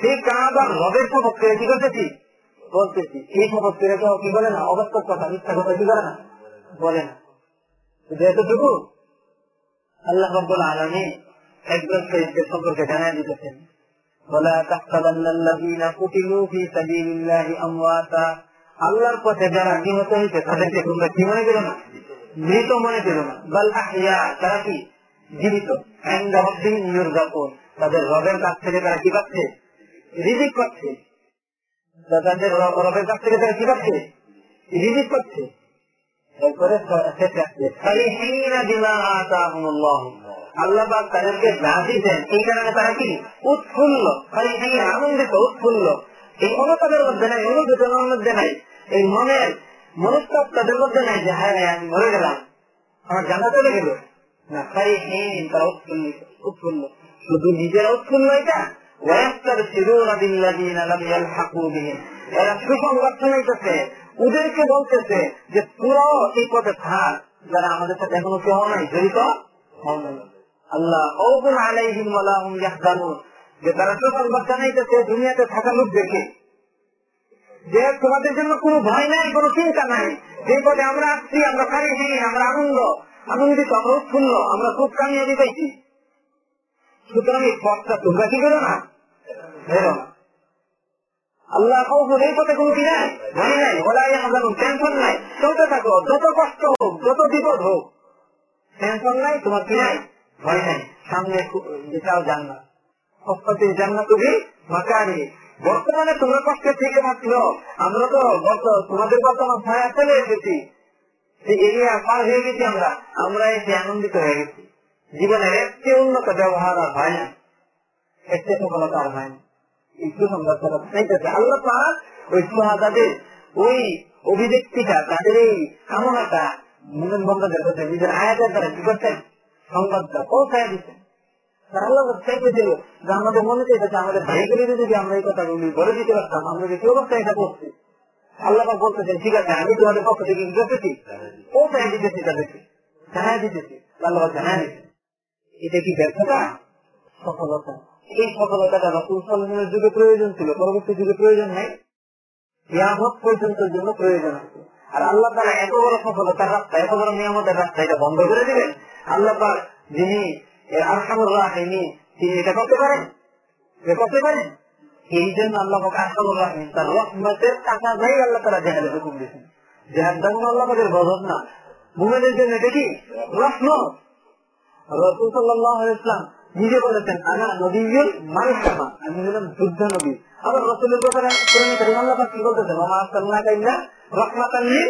সেই কাবার রবের শপথ করে কি বলতেছি, এই শপথ করে কি বলে না? অবাস্তব কথা, মিথ্যা কথা কি করে না? বলে না এতটুকু আল্লাহ রব্বুল আলমী একজন শহীদদের সম্পর্কে জানাই দিতেছেন। আল্লাহর পথে যারা নিহত হয়েছে, তাদেরকে তোমরা কি মনে করো না? মৃত মনে করো না। তারা কি? জীবিত। তাদের রবের কাছ থেকে তারা কি পাচ্ছে? রিজিক পাচ্ছে। তাদের রবের কাছ থেকে তারা কি পাচ্ছে? রিজিক পাচ্ছে। আল্লাহ তাদেরকে যা এই কারণে তারা কি? উৎফুল্ল। আনন্দিত, উৎফুল্ল। এই কোনো তাদের মধ্যে নাই মধ্যে নাই, এই মনের তাদের মধ্যে নাই যে হ্যাঁ আমি মরে গেলাম। আমার জানা চলে গেল। না তাই তারা উৎফুল্ল উৎফুল্ল। শুধু নিজেরা উৎফুল্ল এটা? ওদেরকে বলতেছে যে, তোরাও এই পথে থাক। যারা আমাদের সাথে এখনও কেউ নাই, জড়িত আল্লাহ আলাইহিম যে তারা সুসংবাদ জানাইতেছে, দুনিয়াতে থাকা দেখে যে তোমাদের জন্য কোনো ভয় নাই, কোনো চিন্তা নাই। যে পথে আমরা আসছি, আমরা খালি আমরা আনন্দ। আনন্দিত, আমরা উৎফুল্ল, আমরা খুব কামিয়াবি পাইছি সুতরাং এই পথটা তোমরা কি করো না। আল্লাহ এই পথে কোনো কি নাই? ভয় নাই, ওলাই আমাদের টেনশন নাই। চলতে থাকো, যত কষ্ট হোক, যত বিপদ হোক টেনশন নাই, তোমার কি নাই? ভয় নাই, সামনে যেটাও সত্যি জান্নাত। তুমি মাকারি। বর্তমানে তোমরা কষ্টের থেকে মাত্র আমরা তো গত, তোমাদের বর্তমান ছায়া চলে এসেছি। এরিয়া পার হয়ে গেছি আমরা। আমরা এসে আনন্দিত হয়ে গেছি। জীবনের একটি উন্নত ব্যবহার আর হয় না। একটি সফলতা আর হয় না। একটু সংবাদ আল্লাহ পাক ওই ওই অভিব্যক্তিটা, তাদের এই কামনাটা মুমিন বন্ধদের কাছে নিজের আয়াতের দ্বারা কি করছেন? সংবাদটা পৌঁছায় দিচ্ছেন। আল্লাহ আমাদের মনে চাইতেছে আমাদের যদি আমরা এই বলে দিতে পারতাম, আমরা যে কেউ এটা করছি? আল্লাহ বলতেছেন, ঠিক আছে, আমি তোমাদের পক্ষ থেকে পৌঁছায় দিতেছি তাদেরকে। দিতেছি। আল্লাহ দিতেছি। এটা কি ব্যর্থতা? সফলতা। এই সফলতাটা রসুল সাল্লামের যুগে প্রয়োজন ছিল, পরবর্তী যুগে প্রয়োজন নাই। ইয়ামত পর্যন্ত জন্য প্রয়োজন আছে। আর আল্লাহ তারা এত বড় সফলতার রাস্তা, এত বড় নিয়ামতের রাস্তা এটা বন্ধ করে দিবেন। আল্লাহ পাক যিনি আরহামুর রাহিনী তিনি এটা করতে পারেন? করতে পারেন? এই জন্য আল্লাহ পাক আরহামুর রাহিম তার রহমতের টাকা যাই আল্লাহ তারা জেহাদের হুকুম দিয়েছেন। জেহাদ দেখুন আল্লাহ পাকের বদল না। মুমেনের জন্য এটা কি? রহমত। রসুল সাল্লাহ ইসলাম নিজে বলেছেন, আনা নবীর মালহামা আমি হলাম যুদ্ধ নবী। আবার রসুলের পাক কি লিল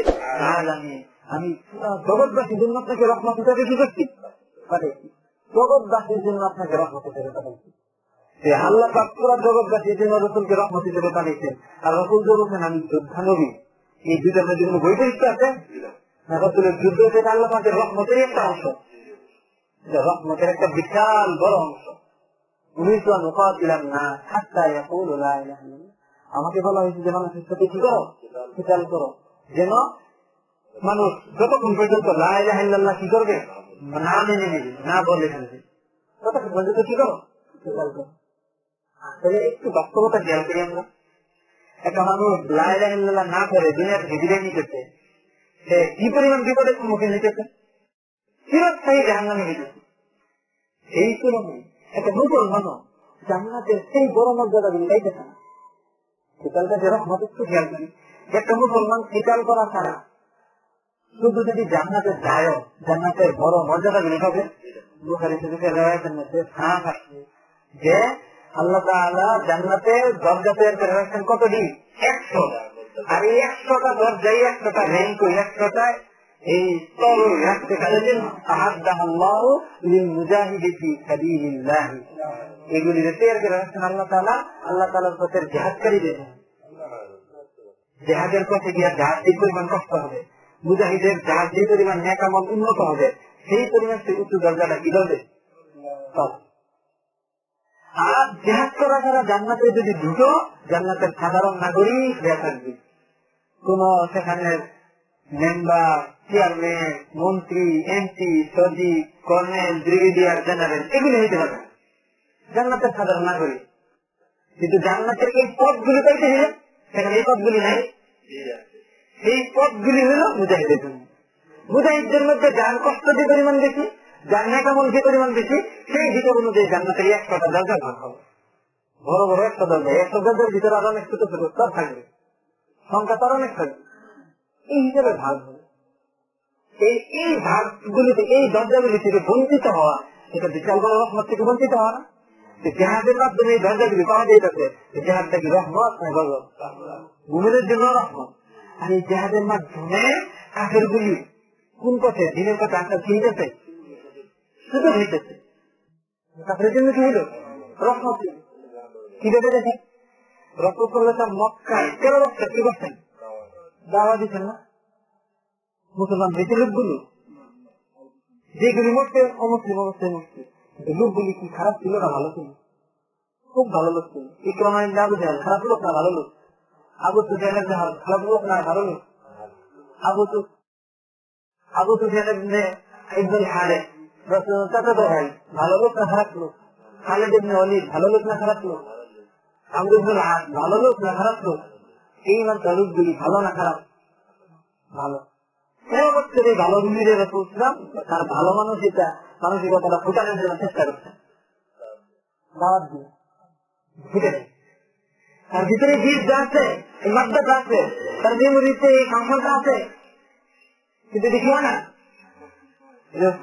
আলামিন। আমি জগৎবাসীর জন্য আপনাকে কি করছি? জগৎবাসীর জন্য আপনাকে জগৎবাসীর জন্য রসুলকে আর রসুল যে বলছেন, আমি যোদ্ধা নবী। এই দুইটার মধ্যে কোনো বৈপরীত্য আছে? রসুলের যুদ্ধ সেটা আল্লাহ পাকের রহমতেরই একটা অংশ। রহমতের একটা বিশাল বড় অংশ। আমাকে বলা হয়েছে যে মানুষের সাথে কি করো? কিতাল করো। যেন মানুষ যতক্ষণ পর্যন্ত লা ইলাহা ইল্লাল্লাহ কি করবে? না মেনে নেবে, না বলে ফেলবে। ততক্ষণ পর্যন্ত কি করো? কিতাল করো। আসলে একটু বাস্তবতা খেয়াল করি আমরা। একটা মানুষ লা ইলাহা ইল্লাল্লাহ না করে দুনিয়া থেকে বিদায় সে কি পরিমাণ বিপদের সম্মুখীন হইতেছে? চিরস্থায়ী একটা জান্নাতের সেই বড় মর্যাদা গুলি পাইতেছে না। শীতালটা যে রহমত একটু খেয়াল করি। একটা মুসলমান করা ছাড়া শুধু যদি জান্নাতের জান্নাতের বড় মর্যাদা গুলি বুখারি যে আল্লাহ তাআলা দরজা তৈরি করে রাখছেন একশো। আর এই একশোটা দরজাই একশোটা র্যাঙ্ক একশোটায় এই স্তর রাখতে পারেন এগুলি রাখছেন আল্লাহ তালা আল্লাহ তালার পথের জাহাজের পথে গিয়ে জাহাজ পরিমাণ কষ্ট হবে। মুজাহিদের পরিমাণ ন্যাকামল উন্নত হবে। সেই পরিমাণ সে উচ্চ দরজাটা কি করবে আর জেহাদ করা ছাড়া জান্নাতে যদি ঢুকো, জান্নাতের সাধারণ নাগরিক কোন সেখানে মেম্বার চেয়ারম্যান মন্ত্রী এমপি সচিব, কর্নেল ব্রিগেডিয়ার জেনারেল এগুলি হইতে পারে জান্নাতের সাধারণ নাগরিক। কিন্তু জান্নাতের এই পদগুলি পাইতে হলে সেখানে এই পদগুলি নাই। এই পদগুলি হলো মুজাহিদের জন্য। মুজাহিদদের মধ্যে যার কষ্ট যে পরিমাণ বেশি, যার নেকামল যে পরিমাণ বেশি, সেই ভিতর অনুযায়ী জান্নাতের একটা দরজা ভাগ হবে। বড় বড় একটা দরজা। একটা দরজার ভিতরে আরও অনেক ছোট ছোট স্তর থাকবে। সংখ্যা তার অনেক থাকবে। এই হিসেবে ভাগ হবে। এই এই ভাগগুলিতে, এই দরজাগুলি থেকে বঞ্চিত হওয়া এটা বিশাল বড় রহমত থেকে বঞ্চিত হওয়া না। জেহাদের মাধ্যমে এই দরজাগুলি পাওয়া যাইতেছে জেহাদটা কি রহমত মুমিনের জন্য রহমত। আর এই জেহাদের মাধ্যমে কাঠের গুলি কোন পথে, দিনের পথে আসার চিনতেছে? সুযোগ হইতেছে কাঠের জন্য কি হইল? রহমত কীভাবে দেখে মক্কায় তেরো বছর কি করছেন দাওয়া দিচ্ছেন না মুসলমান বেঁচে লোকগুলো যেগুলি মরছে অমুসলিম অবস্থায় মরছে লোকগুলি কি খারাপ ছিল না ভালো ছিল? খুব ভালো লোক ছিল। ইকরামাই না বুঝে খারাপ লোক না ভালো লোক? আবু খারাপ লোক না ভালো লোক? আবু তো আবু একজন হারে ভাই, ভালো লোক না খারাপ লোক? খালেদ ইবনে অলিদ ভালো লোক না খারাপ লোক? হাত ভালো লোক না খারাপ লোক? ভালো না খারাপ, ভালো। ভালো গুলির তার ভালো মানুষ এটা মানসিকতাটা ফুটানোর জন্য চেষ্টা তার ভিতরে বীজ এই মাদ্রাটা আছে, তার মেমোরিতে এই আছে। কিন্তু দেখিও না?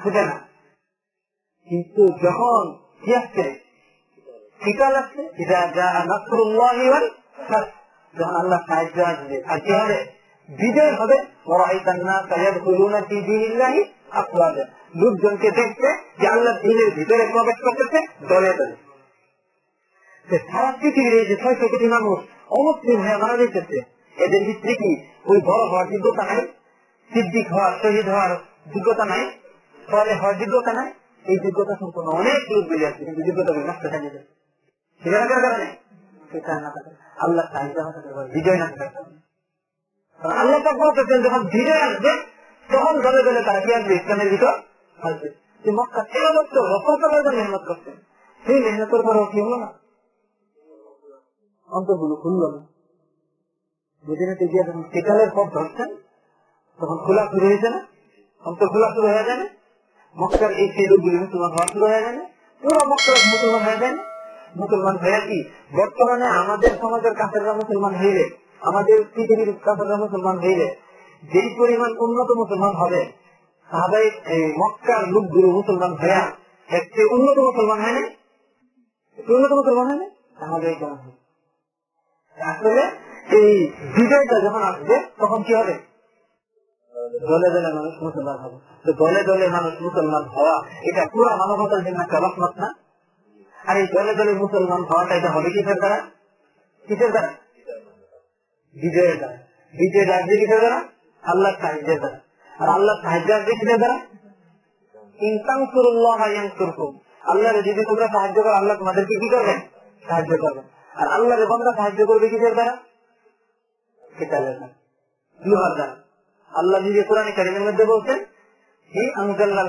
ফুটে না। কিন্তু যখন কি আসছে? কিতাল আসছে যা যখন আল্লাহ সাহায্য আসবে, আর কি হবে? বিজয় হবে। লোকজনকে দেখতে যে আল্লাহ দিনের ভিতরে প্রবেশ করতেছে, দলে দলে। সারা পৃথিবীর এই যে ছয়শো কোটি মানুষ অমুসলিম হয়ে মারা যেতেছে এদের ভিত্তি কি ওই বড় হওয়ার যোগ্যতা নাই? সিদ্দিক হওয়ার, শহীদ হওয়ার যোগ্যতা নাই? ফলে হওয়ার যোগ্যতা নাই? এই যোগ্যতা সম্পূর্ণ অনেক লোক বেরিয়ে আসছে, কিন্তু যোগ্যতা নষ্ট হয়ে কারণে? আল্লাহ বিজয় না আল্লাহ যখন বিজয় আসবে, তখন দলে দলে তারা কি আসবে? ইসলামের ভিতর ধরছেন, তখন হয়েছে না? যায় না? মক্কার এই সেই লোকগুলি মুসলমান হওয়া শুরু হয়ে যায় না? পুরো মক্কার মুসলমান হয়ে যায় না? মুসলমান হয়ে কি? বর্তমানে আমাদের সমাজের কাছেরা মুসলমান হইলে আমাদের পৃথিবীর কাছেরা মুসলমান হইলে যেই পরিমাণ উন্নত মুসলমান হবে মুসলমান আসলে যখন আসবে, তখন কি হবে? দলে দলে মানুষ মুসলমান হবে। তো দলে দলে মানুষ মুসলমান হওয়া, এটা পুরো মানবতার জন্য একটা রহমত না? আর এই দলে দলে মুসলমান হওয়াটা এটা হবে কিসের দ্বারা? কিসের দ্বারা? বিজয়ের দ্বারা। বিজয় আসবে কিসের দ্বারা? আল্লাহ সাহায্যের দ্বারা। আর আল্লাহ সাহায্য আসবে কিসের দ্বারা? ইনসান সুরুল্লাহ আল্লাহ যদি তোমরা সাহায্য করো, আল্লাহ তোমাদেরকে কি করবেন সাহায্য করবেন আর আল্লাহ বন্ধা সাহায্য করবে কিসের দ্বারা? লোহার দ্বারা। আল্লাহ নিজে কোরআন কারিমের মধ্যে বলছেন, হি আনজাল্লাল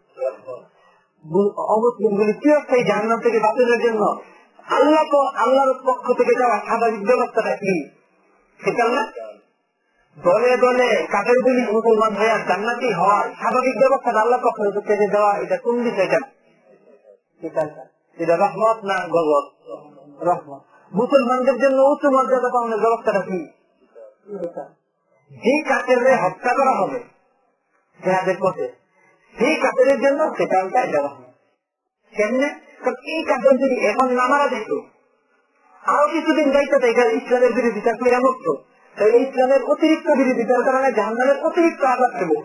জাহান্নাম থেকে জন্য আল্লাহ তো আল্লাহর পক্ষ থেকে যাওয়া স্বাভাবিক ব্যবস্থাটা কি না দলে মুসলমান হয়ে জান্নাতি হওয়ার স্বাভাবিক ব্যবস্থা আল্লাহ পক্ষ থেকে দেওয়া, এটা কোন বিষয়টা এটা রহমত না গজব? রহমত। মুসলমানদের জন্য উচ্চ মর্যাদা পাওয়ানোর ব্যবস্থাটা কি? যে কাকের হত্যা করা হবে, জেহাদের পথে সেই কাপের জন্য দেওয়া হবে কেমনে? এই কাপড় যদি এখন যেত, আরও কিছুদিন এখানে ইসলামের করে তাহলে ইসলামের অতিরিক্ত বিরোধিতার কারণে অতিরিক্ত ভোগ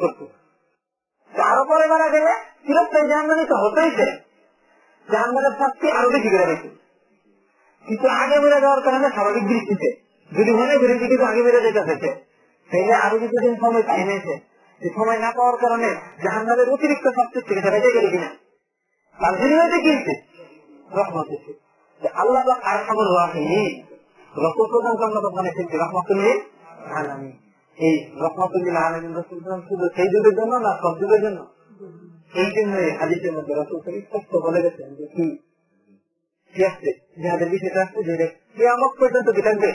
মারা গেলে চিরস্থায়ী তো হতেই সে জাহান্নামের শাস্তি আরও বেশি করে কিন্তু আগে মেরে যাওয়ার কারণে স্বাভাবিক দৃষ্টিতে, যদি মনে কিন্তু আগে মেরে যেতে থেকে তাইলে আরও কিছুদিন সময় পাই সময় না পাওয়ার কারণে জাহান্নামের অতিরিক্ত শাস্তির থেকে সেটা বেঁচে গেলে কিনা? তার বিনিময়ে কিনছে রহমত আল্লাহ আর খবর রাখেনি রসুল প্রধান এসেছে রহমতুল্লিহ আলামী এই রহমতুল্লিহ আলমিন রসুল শুধু সেই যুগের জন্য না, সব যুগের জন্য? এই জন্য হাদিসের মধ্যে রসুল স্পষ্ট বলে গেছেন যে কি? কি আসছে যাদের বিষয়টা আসছে যে পর্যন্ত কি থাকবে?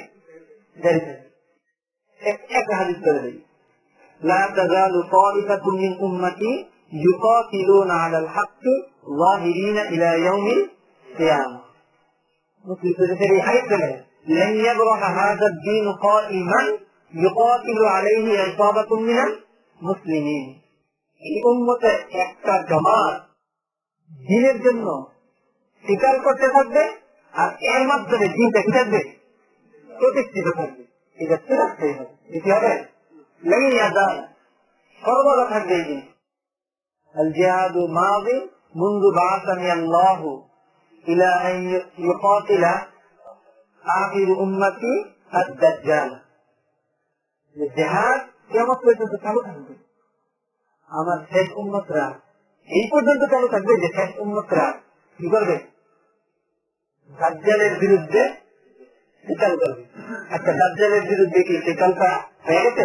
হাদিস করে দিই। لا تزال طائفة من أمتي يقاتلون على الحق ظاهرين إلى يوم القيامة مسلم في حيث لن يبرح هذا الدين قائما يقاتل عليه عصابة من المسلمين এই উম্মতে একটা জমাত দিনের জন্য স্বীকার করতে থাকবে আর এর মাধ্যমে দিনটা কি থাকবে প্রতিষ্ঠিত থাকবে এটা চিরাস্থায়ী হবে এটি হবে লেগে যান সর্বদা থাকবে এই জিনিস الجهاد ماض منذ بعثني الله إلى أن يقاتل آخر أمتي الدجال যে জেহাদ কেমন পর্যন্ত চালু থাকবে আমার শেষ উন্মতরা এই পর্যন্ত চালু থাকবে যে শেষ উন্মতরা কি করবে দাজ্জালের বিরুদ্ধে চিকাল করবে আচ্ছা দাজ্জালের বিরুদ্ধে কি চিকালটা হয়ে গেছে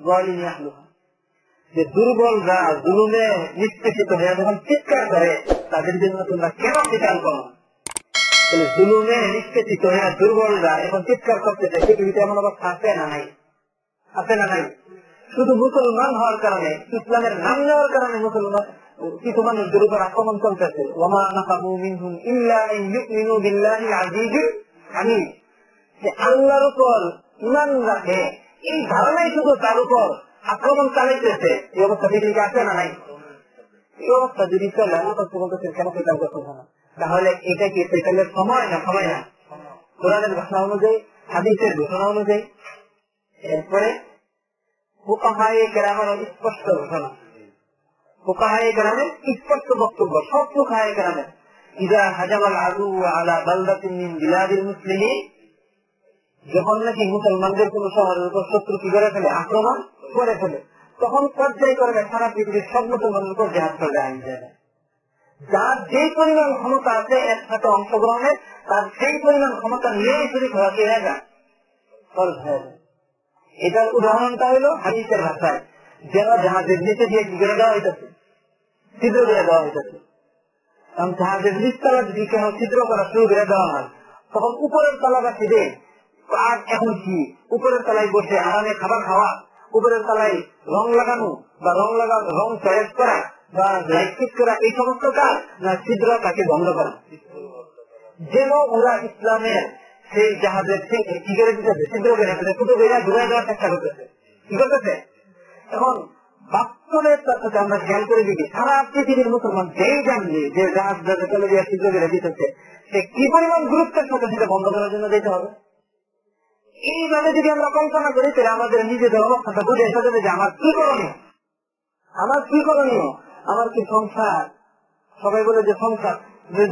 গলিম যে দুর্বলরা জুলুমে নিষ্পেষিত হয়ে যখন চিৎকার করে, তাদের জন্য তোমরা কেন চিকার করো? নিষ্পেষিত হয়ে দুর্বলরা এখন চিৎকার পৃথিবীতে এমন আছে না নাই? আছে না নাই? শুধু মুসলমান হওয়ার কারণে, ইসলামের নাম নেওয়ার কারণে মুসলমান, কিছু মানুষ উপর আক্রমণ চলতেছে। ওমা নাকাবু মিনহুম ইল্লা বিল্লাহি যে আল্লাহর উপর ইমান রাখে এই ধারণাই শুধু তার উপর আক্রমণ চালাইতেছে। এই অবস্থা পৃথিবীতে আছে না নাই? এই অবস্থা যদি চলে, আল্লাহ তো বলতেছে, কেন সেটা করতেছে না? তাহলে এটা কি সেটালের সময় না সময় না? কোরআনের ঘোষণা অনুযায়ী, হাদিসের ঘোষণা অনুযায়ী, এরপরে ফুকাহায়ে কেরামের স্পষ্ট ঘোষণা। ফুকাহায়ে কেরামের স্পষ্ট বক্তব্য, সব ফুকাহায়ে কেরামের। ইদা হাজামাল আদু আলা বালদাতিন মিন বিলাদিল মুসলিমিন যখন নাকি মুসলমানদের কোন শহরের উপর শত্রু কি করে ফেলে, আক্রমণ করে ফেলে, তখন পর্যায় করবে সারা পৃথিবীর সব মুসলমানের উপর জাহাজ চলে আইন যাবে যার যে পরিমাণ ক্ষমতা আছে এর সাথে অংশগ্রহণের, তার সেই পরিমাণ ক্ষমতা নিয়েই শুরু হওয়া হয়ে যায়। এটার উদাহরণটা হলো হাদিসের ভাষায়, যেন জাহাজের নিচে দিয়ে কি করে দেওয়া হইতেছে? ছিদ্র করে দেওয়া হইতেছে। কারণ জাহাজের নিচতলা যদি কেন ছিদ্র করা শুরু করে দেওয়া হয়, তখন উপরের তলাটা ছিঁড়ে আর এখন কি? উপরের তলায় বসে আরামে খাবার খাওয়া, উপরের তলায় রং লাগানো বা রং লাগা রং চয়েস করা বা লাইট ফিট করা, এই সমস্ত কাজ না ছিদ্র তাকে বন্ধ করা? যেন ওরা ইসলামের সেই জাহাজের ঘুরে দেওয়ার চেষ্টা করতেছে। কি করতেছে? এখন বাস্তবের সাথে আমরা খেয়াল করে দেখি সারা পৃথিবীর মুসলমান যেই জানবে যে জাহাজ চলে গিয়ে ছিদ্র দিতেছে, সে কি পরিমাণ গুরুত্বের সাথে সেটা বন্ধ করার জন্য দিতে হবে? এইভাবে যদি আমরা কল্পনা করি, তাহলে আমাদের নিজেদের অবস্থাটা বুঝে এসে যাবে যে আমার কি করণীয়? আমার কি করণীয়? আমার কি সংসার? সবাই বলে যে সংসার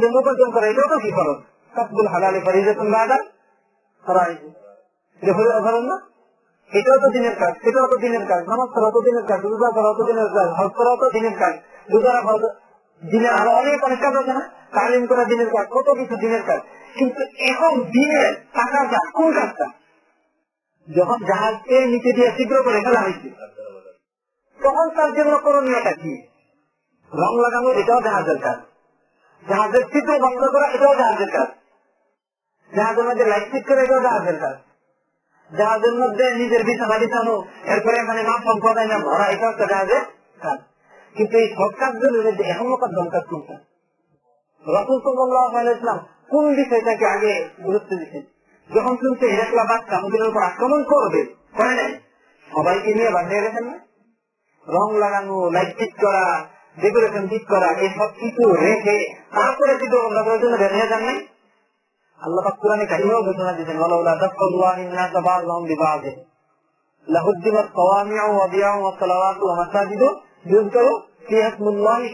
জন্য উপার্জন করে, এটাও তো কি খরচ কাকবুল হালালে করে যে তোমরা আদার করা অসাধারণ না এটাও তো দিনের কাজ সেটাও তো দিনের কাজ, নামাজ করাও তো দিনের কাজ, রোজা করাও তো দিনের কাজ, হজ করাও তো দিনের কাজ, রোজা দিনের আরও অনেক অনেক কাজ আছে না? তালিম করা দিনের কাজ, কত কিছু দিনের কাজ। কিন্তু এখন দিনের টাকাটা কোন কাজটা? যখন জাহাজকে নিচে দিয়ে শীঘ্র করে ফেলা হয়েছে, তখন তার জন্য করণীয়টা কি? রং লাগানো, এটাও জাহাজের কাজ। জাহাজের ছিদ্র বন্ধ করা, এটাও জাহাজের কাজ। জাহাজের মধ্যে লাইট ফিট করে, এটাও জাহাজের কাজ। জাহাজের মধ্যে নিজের বিছানা বিছানো, এরপরে এখানে মা সম্প্রদায় না ভরা এটা হচ্ছে জাহাজের কাজ। কিন্তু এই সব কাজগুলোর মধ্যে এখন কাজ কোনটা? রসুল সাল্লাম কোন বিষয়টাকে আগে গুরুত্ব দিচ্ছেন যখন শুনছে হেরাকলা বাচ্চা আমাদের উপর আক্রমণ করবে, করে নাই। সবাইকে নিয়ে বানিয়ে রেখেন না। রং লাগানো, লাইট করা, ডেকোরেশন ঠিক করা, এসব কিছু রেখে তারপরে কিন্তু করার জন্য বের হয়ে যান নাই, আল্লাহ ঘোষণা বিবাযিন লাহুদ্দিমাত ওয়া বিয়াউ ওয়া সালাওয়াতু ওয়া মাসাজিদু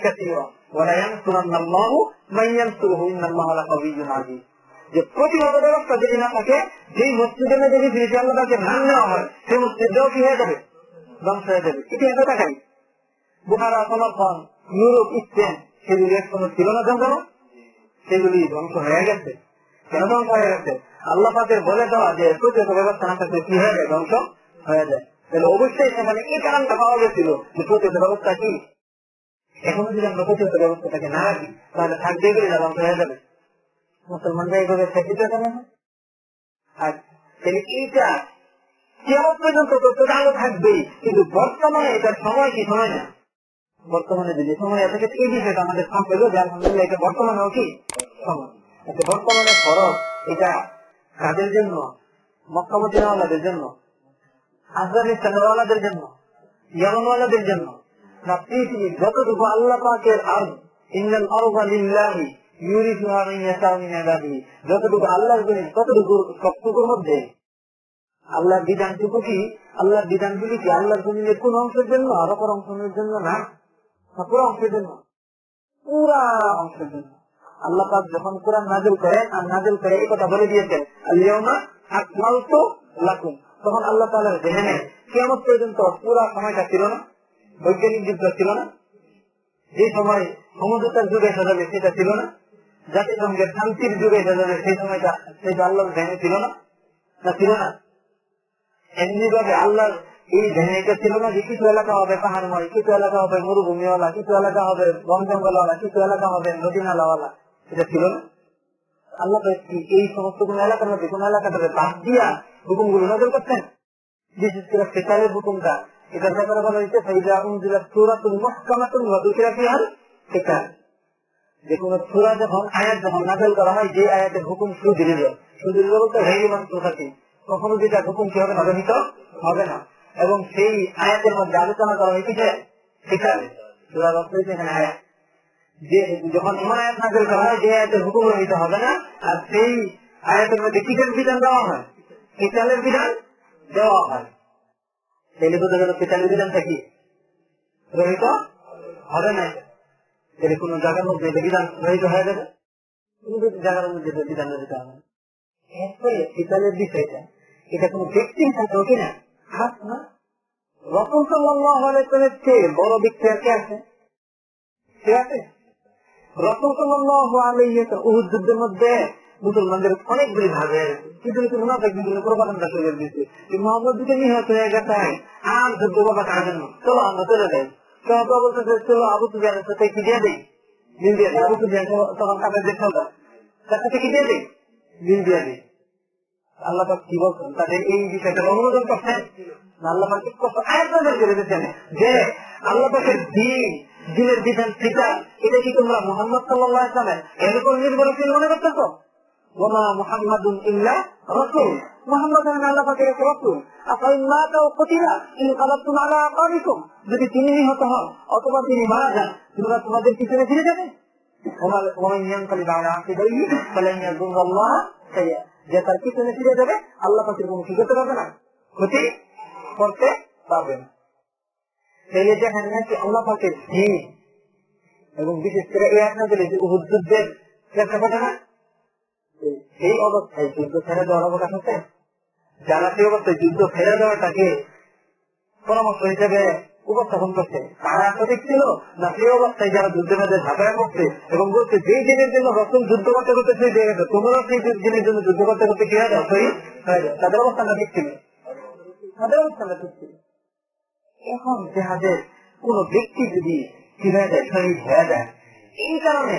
কাসীরা। ওয়া লা ইয়ানসুরান্নাল্লাহু মান ইয়ানসুরুহু, ইন্নাল্লাহা যে প্রতিহত ব্যবস্থা যদি না থাকে যেই মসজিদের মধ্যে যদি ফিরে আল্লাহ তাকে নাম নেওয়া হয় সেই মসজিদটাও কি হয়ে যাবে? ধ্বংস হয়ে যাবে। ইতিহাসে দেখাই। বুহারা সমর্থন ইউরোপ স্পেন সেগুলি একসময় ছিল না জঙ্গল সেগুলি ধ্বংস হয়ে গেছে। কেন ধ্বংস হয়ে গেছে? আল্লাহ পাকের বলে দেওয়া যে প্রতিহত ব্যবস্থা না থাকলে কি হয়ে যায়? ধ্বংস হয়ে যায়। তাহলে অবশ্যই সেখানে এই কারণটা পাওয়া গেছিল যে প্রতিহত ব্যবস্থা কি? এখনও যদি আমরা প্রতিহত ব্যবস্থাটাকে না রাখি, তাহলে থাকবে গেলে ধ্বংস হয়ে যাবে। মুসলমানরা এইভাবে থাকিতে কেন আর তাহলে এইটা কেমন পর্যন্ত তথ্য আলো থাকবেই কিন্তু বর্তমানে এটার সময় কি সময় না? বর্তমানে যদি সময় আছে এই বিষয়টা আমাদের সামনে যে আলহামদুলিল্লাহ এটা বর্তমানেও কি সময়? আচ্ছা বর্তমানে খরচ এটা কাদের জন্য? মক্কামতিনাওয়ালাদের জন্য? আফগানিস্তানের জন্য? ইয়ামনওয়ালাদের জন্য? না পৃথিবীর যতটুকু আল্লাহ পাকের আর ইন্দাল আরবালিল্লাহি যতটুকু আল্লাহর ততটুকু মধ্যে? আল্লাহর বিধানটুকু কি? আল্লাহর বিধানগুলি কি আল্লাহর জমিনের কোন অংশের জন্য আর অপর অংশের জন্য না? অংশের জন্য। পুরা অংশের জন্য। আল্লাহ যখন কোরআন করেন, আর করে এই কথা বলে দিয়েছেন তখন আল্লাহ তাহলে জেনে কেমন পর্যন্ত পুরা সময়টা ছিল না, বৈজ্ঞানিক যুদ্ধ ছিল না, যে সময় সমুদ্রতার যুগে সাজাবে সেটা ছিল না জাতিসংঘের শান্তির যুগে সেই সময়টা সেটা আল্লাহর ধ্যানে ছিল না ছিল না। এমনি ভাবে আল্লাহর এই এটা ছিল না যে কিছু এলাকা হবে পাহাড়ময়, কিছু এলাকা হবে মরুভূমিওয়ালা, কিছু এলাকা হবে বন জঙ্গলওয়ালা, কিছু এলাকা হবে নদী নালাওয়ালা এটা ছিল না। আল্লাহ এই সমস্ত কোন এলাকার মধ্যে, কোন এলাকাটাতে বাদ দিয়া হুকুমগুলো নজর করতেন। বিশেষ করে ফেতারের হুকুমটা। এটার ব্যাপারে বলা হয়েছে ফাইজা উনজিলা সূরাতুল মুহকামাতুন ওয়া যুকিরা ফিহাল ফিতার। যে কোন সূরা যখন, আয়াত যখন নাযিল করা হয় যে আয়াতের হুকুম সুদৃঢ় সুদৃঢ় বলতে রেলিভান্ট প্রকাশী কখনো যেটা হুকুম কি হবে না রহিত হবে না। এবং সেই আয়াতের মধ্যে আলোচনা করা হয়েছে ফিতার সূরা অর্থ হয়েছে এখানে আয়াত। যে যখন এমন আয়াত নাযিল করা হয়, যে আয়াতের হুকুম রহিত হবে না, আর সেই আয়াতের মধ্যে কিসের বিধান দেওয়া হয়? ফিতালের বিধান দেওয়া হয়। তাহলে বোঝা গেল পেতালের বিধানটা কি? রহিত হবে না। তাহলে কোন জায়গার মধ্যে এটা বিধান রহিত হয়ে যাবে? জায়গার মধ্যে বিধান রহিত হবে? এরপরে বিষয়টা। এটা খাস না। রতন সাল্লামের চেয়ে বড় ব্যক্তি আর কে আছে? কে আছে? রতন সাল্লাহ যুদ্ধের মধ্যে মুসলমানদের অনেকগুলি ভাগ হয়ে গেছে। বিভিন্ন প্রপাগান্ডা করে দিয়েছে। মোহাম্মদ দিকে নিহত হয়ে গেছে। আর যুদ্ধ বাবা কার জন্য? চলো আমরা চলে যাই। তো বলতেছে চলো আবু সাথে কি দিয়ে দিয়ে আবু তখন তার সাথে কি দিয়ে দিই দিন দিয়ে আল্লাহ কি বলছেন? তাদের এই বিষয়টা অনুমোদন করছেন আল্লাহ আল্লাহ দিন কি মোহাম্মদ সাল্লাহ ইসলামের যদি তিনি নিহত হন, অথবা তিনি মারা যান তোমরা তোমাদের পিছনে ফিরে যাবে। যে তার পিছনে ফিরে যাবে, আল্লাহ করতে পারবে না। ক্ষতি করতে পারবে না। এবং বিশেষ করে যে না? অবস্থায় সেই অবস্থায় যুদ্ধ ফেরে দেওয়াটাকে পরামর্শ হিসেবে উপস্থাপন করছে। তারা সঠিক ছিল না সেই অবস্থায় যারা যুদ্ধের মধ্যে ঝাঁপায় করছে এবং বলছে, যেই দিনের জন্য রসুন যুদ্ধ করতে করতে সেই দিয়ে গেছে তোমরাও সেই দিনের জন্য যুদ্ধ করতে করতে কি হয়ে শহীদ হয়ে যাও। তাদের অবস্থানটা ঠিক ছিল। তাদের অবস্থানটা ঠিক ছিল। এখন জেহাদের কোন ব্যক্তি যদি কি হয়ে যায়, শহীদ হয়ে যায়, এই কারণে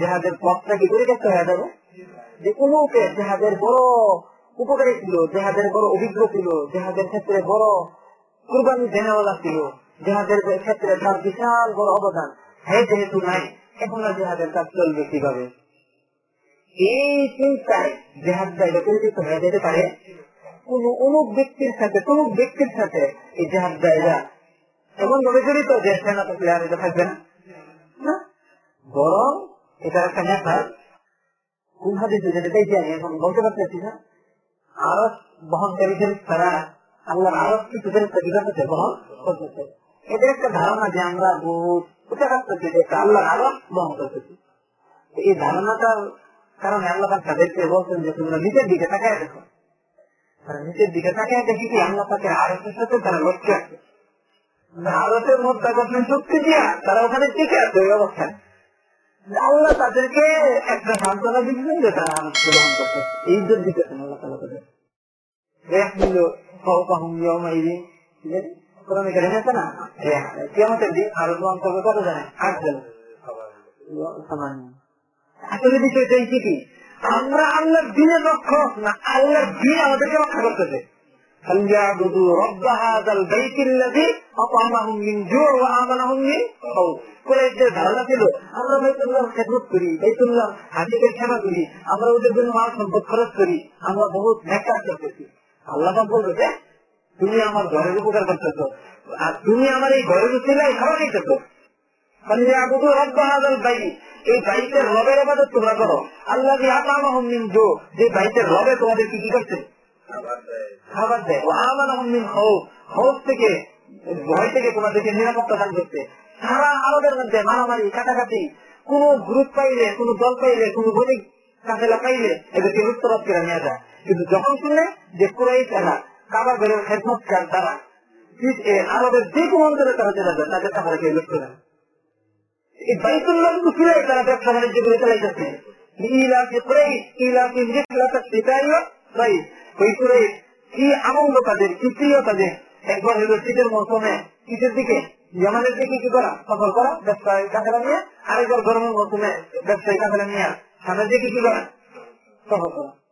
জেহাদের পথটা কি দেখতে হয়ে যাবে? যে কোনো জেহাদের বড় উপকারী ছিল, জেহাদের বড় অভিজ্ঞ ছিল, জেহাদের ক্ষেত্রে বড় কুরবানি দেনেওয়ালা ছিল, জেহাদের ক্ষেত্রে তার বিশাল বড় অবদান। হ্যাঁ যেহেতু নাই, এখন আর জেহাদের কাজ চলবে কীভাবে? এই চিন্তায় জেহাদটা পরিচিত হয়ে যেতে পারে। কোন অনুপ ব্যক্তির সাথে কোন ব্যক্তির সাথে এই জেহাদ জায়গা এমন ভাবে জড়িত যে সেনা থাকলে আর এটা থাকবে না। বরং এটা একটা নেতা কোন হাদিসে যেটা দেখি এখন বলতে পারতেছি না। আরও বহনকারীদের তারা আল্লাহর আরও কিছু ফেরিস্তা বহন করতেছে এদের একটা ধারণা যে আমরা বহুত রাখতেছি যে আল্লাহর আরও বহন করতেছি এই ধারণাটার কারণে আল্লাহ তাদেরকে বলছেন যে, তোমরা নিচের দিকে তাকায় দেখো। তারা নিচের দিকে তাকায় দেখি কি আল্লাহ তাকে আরসের সাথে তারা লক্ষ্য আছে ভারতের মধ্যাকর্ষণ শক্তি দিয়া তারা ওখানে টিকে আছে, ওই অবস্থায়। আল্লাহ তাদেরকে একটা সান্ত্বনা দিচ্ছেন যে, তারা মানুষ গ্রহণ করতে এই দিতেছেন না? দিন বিষয়টাই কি আমরা আল্লাহ দিনের রক্ষক না আল্লাহ দিন আমাদেরকে রক্ষা করতেছে। ধারণা ছিল, আমরা বাইতুল্লাহ খেদমত করি বাইতুল্লাহ হাজিদের সেবা করি, আমরা ওদের জন্য মাল সম্পদ খরচ করি, আমরা বহুত নেকা করতেছি। আল্লাহ বলতেছে তুমি আমার ঘরের উপকার করতেছ, আর তুমি আমার এই ঘরের উচিলাই খাওয়া খাইতেছ। এই বাইকের রবের আবাদত তোমরা করো। আল্লাহ যে বাইকের রবে তোমাদের কি কি করছে? খাবার দেয়। আমার মিন হৌস থেকে, ভয় থেকে তোমাদেরকে নিরাপত্তা দান করতে। সারা মধ্যে মারামারি, কাটাকাটি, কোন গ্রুপ পাইলে, কোন দল পাইলে, কোন কাফেলা পাইলে এদেরকে উত্তরাত করে যায়। কিন্তু যখন শুনলে যে কুরাই তারা কাবা বেরের খেদমতকার তারা আরবের যে কোনো অঞ্চলে তারা চলে যায়, তাদের তারা কেউ লক্ষ্য এই বাইতুল্লাহ ফিরে তারা ব্যবসা বাণিজ্য করে চালাইতেছে কি আনন্দ তাদের, কি প্রিয় তাদের? একবার হইল শীতের মৌসুমে শীতের দিকে জামানের দিকে কি করা? সফর করা, ব্যবসায়ী কাঁচা নিয়ে, আরেকবার গরমের মৌসুমে ব্যবসায়ী কাঁচা নিয়ে সামনের দিকে কি করা? সফর করা।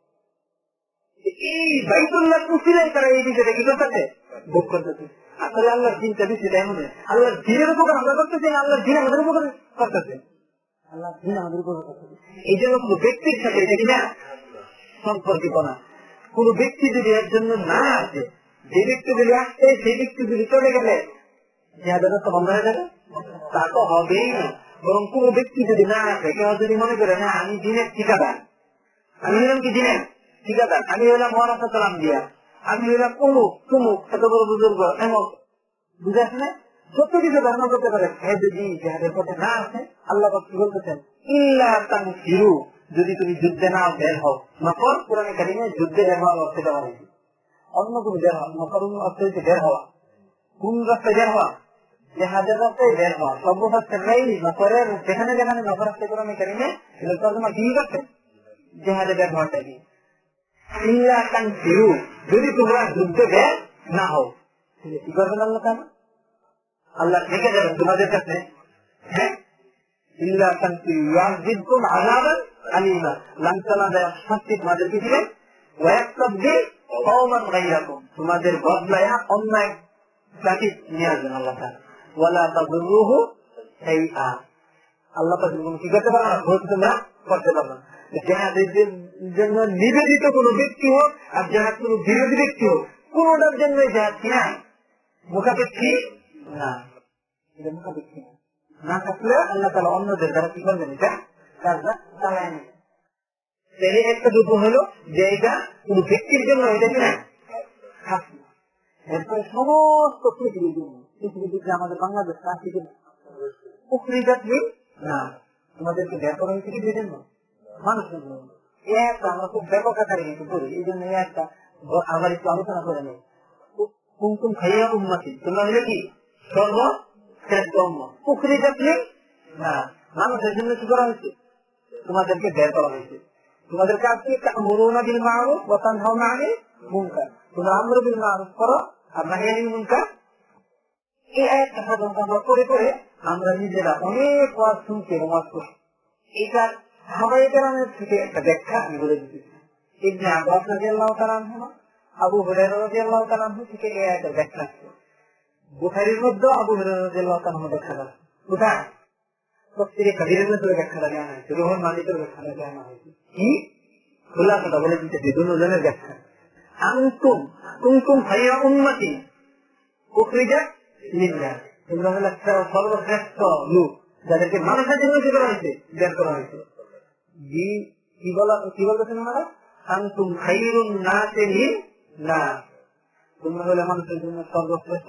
এই বিষয়টা কি আসলে দিনের উপকার আমরা করতেছি দিন আমাদের উপকার আল্লাহ দিন আমাদের সম্পর্কিত না। কোন ব্যক্তি যদি এর জন্য না আসে, যে ব্যক্তি যদি আসছে, সেই ব্যক্তি যদি চলে গেলে জেহাদের তো বন্ধ হয়ে যাবে? তা তো হবেই না। বরং কোন ব্যক্তি যদি না আসে, কেউ যদি মনে করে না আমি দিনের ঠিকাদার। আমি হলাম কি দিনের ঠিকাদার? আমি হলাম মহারাষ্ট্র সালাম দিয়া আমি হইলাম অমুক, তুমুক, এত বড় বুজুর্গ, এমন। বুঝে আসলে যত কিছু ধারণা করতে পারে হ্যাঁ যদি যাহাদের পথে না আসে, আল্লাহ কি বলতেছেন? ইল্লা তাং ফিরু যদি তুমি যুদ্ধে না বের হও নকর পুরানি কারিমে যুদ্ধে বের হওয়ার অর্থটা বানাইছি অন্য কোন বের হওয়া নকর অর্থ হচ্ছে বের হওয়া। কোন রাস্তায় বের হওয়া? জেহাদের রাস্তায় বের হওয়া। সর্বশাস্ত্রের নাই নকরের যেখানে যেখানে নকর রাস্তায় কোরআন কারিমে তর্জমা কি করছে? বের হওয়াটা যদি তোমরা যুদ্ধে বের না হও। কি করবেন আল্লাহ আল্লাহ থেকে যাবেন তোমাদের কাছে হ্যাঁ? তোমাদের বদলায়া অন্য এক জাতি নিয়ে আসবেন আল্লাহ না? জাহাদের জন্য নিবেদিত কোন ব্যক্তি হোক আর যাহার কোন বিরোধী ব্যক্তি হোক, কোনটার জন্য না। না। আল্লাহ তালা অন্যদের দ্বারা কি করবেন এটা? তাহলে একটা দুটো হলো যে এটা কোন ব্যক্তির জন্য, এটা কিনা এরপরে সমস্ত পৃথিবীর জন্য পৃথিবীতে আমাদের বাংলাদেশ পুকুরিটা না, তোমাদেরকে হয়েছে কি জন্য মানুষের জন্য। একটা আমরা খুব কিন্তু করি, এই জন্য একটা আলোচনা করে নেই। কি? না, মানুষের জন্য কি করা হয়েছে? তোমাদেরকে বের করা হয়েছে। তোমাদের কাছে আমর নিজেরা অনেক শুনছি থেকে একটা ব্যাখ্যা আমি বলে দিতেছি আবু হুরায়রা রাদিয়াল্লাহু ব্যাখ্যা আছে মধ্যে আবু হুরায়রা আনহু ব্যাখ্যা কোথায় তফসিরে কবিরের মধ্যে ব্যাখ্যা দেওয়া হয়েছে রোহন মালিকের ব্যাখ্যা দেওয়া হয়েছে কি খোলাসাটা বলে দিতেছি দুজনের ব্যাখ্যা আনতুম কুমকুম ভাইয়া উন্নতি উখরিজা লিল্লাহ তোমরা হলে সর্বশ্রেষ্ঠ লোক যাদেরকে মানুষের জন্য কি করা হয়েছে বের করা হয়েছে কি বলা কি বলতেছেন ওনারা আন্তুম খাইরুন না তোমরা হলে মানুষের জন্য সর্বশ্রেষ্ঠ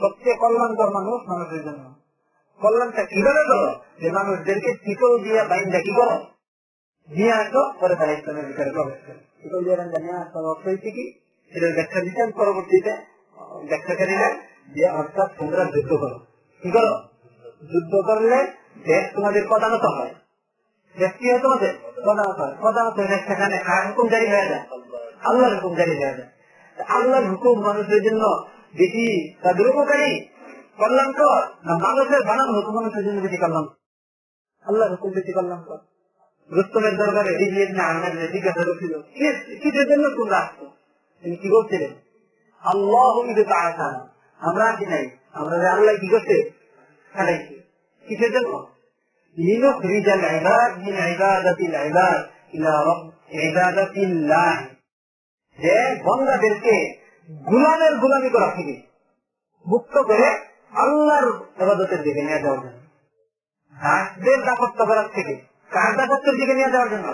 সবচেয়ে কল্যাণকর মানুষ মানুষের জন্য। কল্যাণটা কীভাবে করো? যে মানুষদেরকে শিকল দিয়ে বাইনটা কি করো? নিয়ে আসো, পরে তারা ইসলামের ভিতরে প্রবেশ করে শিকল দিয়ে বাইনটা নিয়ে আসার অর্থ হয়েছে কি? সেটার ব্যাখ্যা দিচ্ছেন পরবর্তীতে। ব্যাখ্যাকারীরা যে অর্থাৎ তোমরা যুদ্ধ করো। কি করো? যুদ্ধ করলে দেশ তোমাদের প্রধানত হয়। দেশ হয় তোমাদের? প্রধানত হয়। প্রধানত সেখানে কার হুকুম জারি হয়ে যায়? আল্লাহর হুকুম জারি হয়ে যায়। আল্লাহর হুকুম মানুষের জন্য বেশি তাদের উপকারী। কল্যাণকর না মানুষের বানানো হতো মানুষের জন্য বেশি কল্যাণ আল্লাহ রসুল বেশি কল্যাণকর রুস্তমের দরবারে জিজ্ঞাসা করছিল কিসের জন্য তোমরা তিনি কি বলছিলেন? আল্লাহ আমরা আসি নাই। আমরা আল্লাহ কি করছে? ছাড়াইছি কিসের জন্য? যে বন্দাদেরকে গুলামের গুলামি করা থেকে মুক্ত করে আল্লাহর এবাদতের দিকে নিয়ে যাওয়ার জন্য। দাসদের দাপত্য করার থেকে কার দাপত্যের দিকে নিয়ে যাওয়ার জন্য?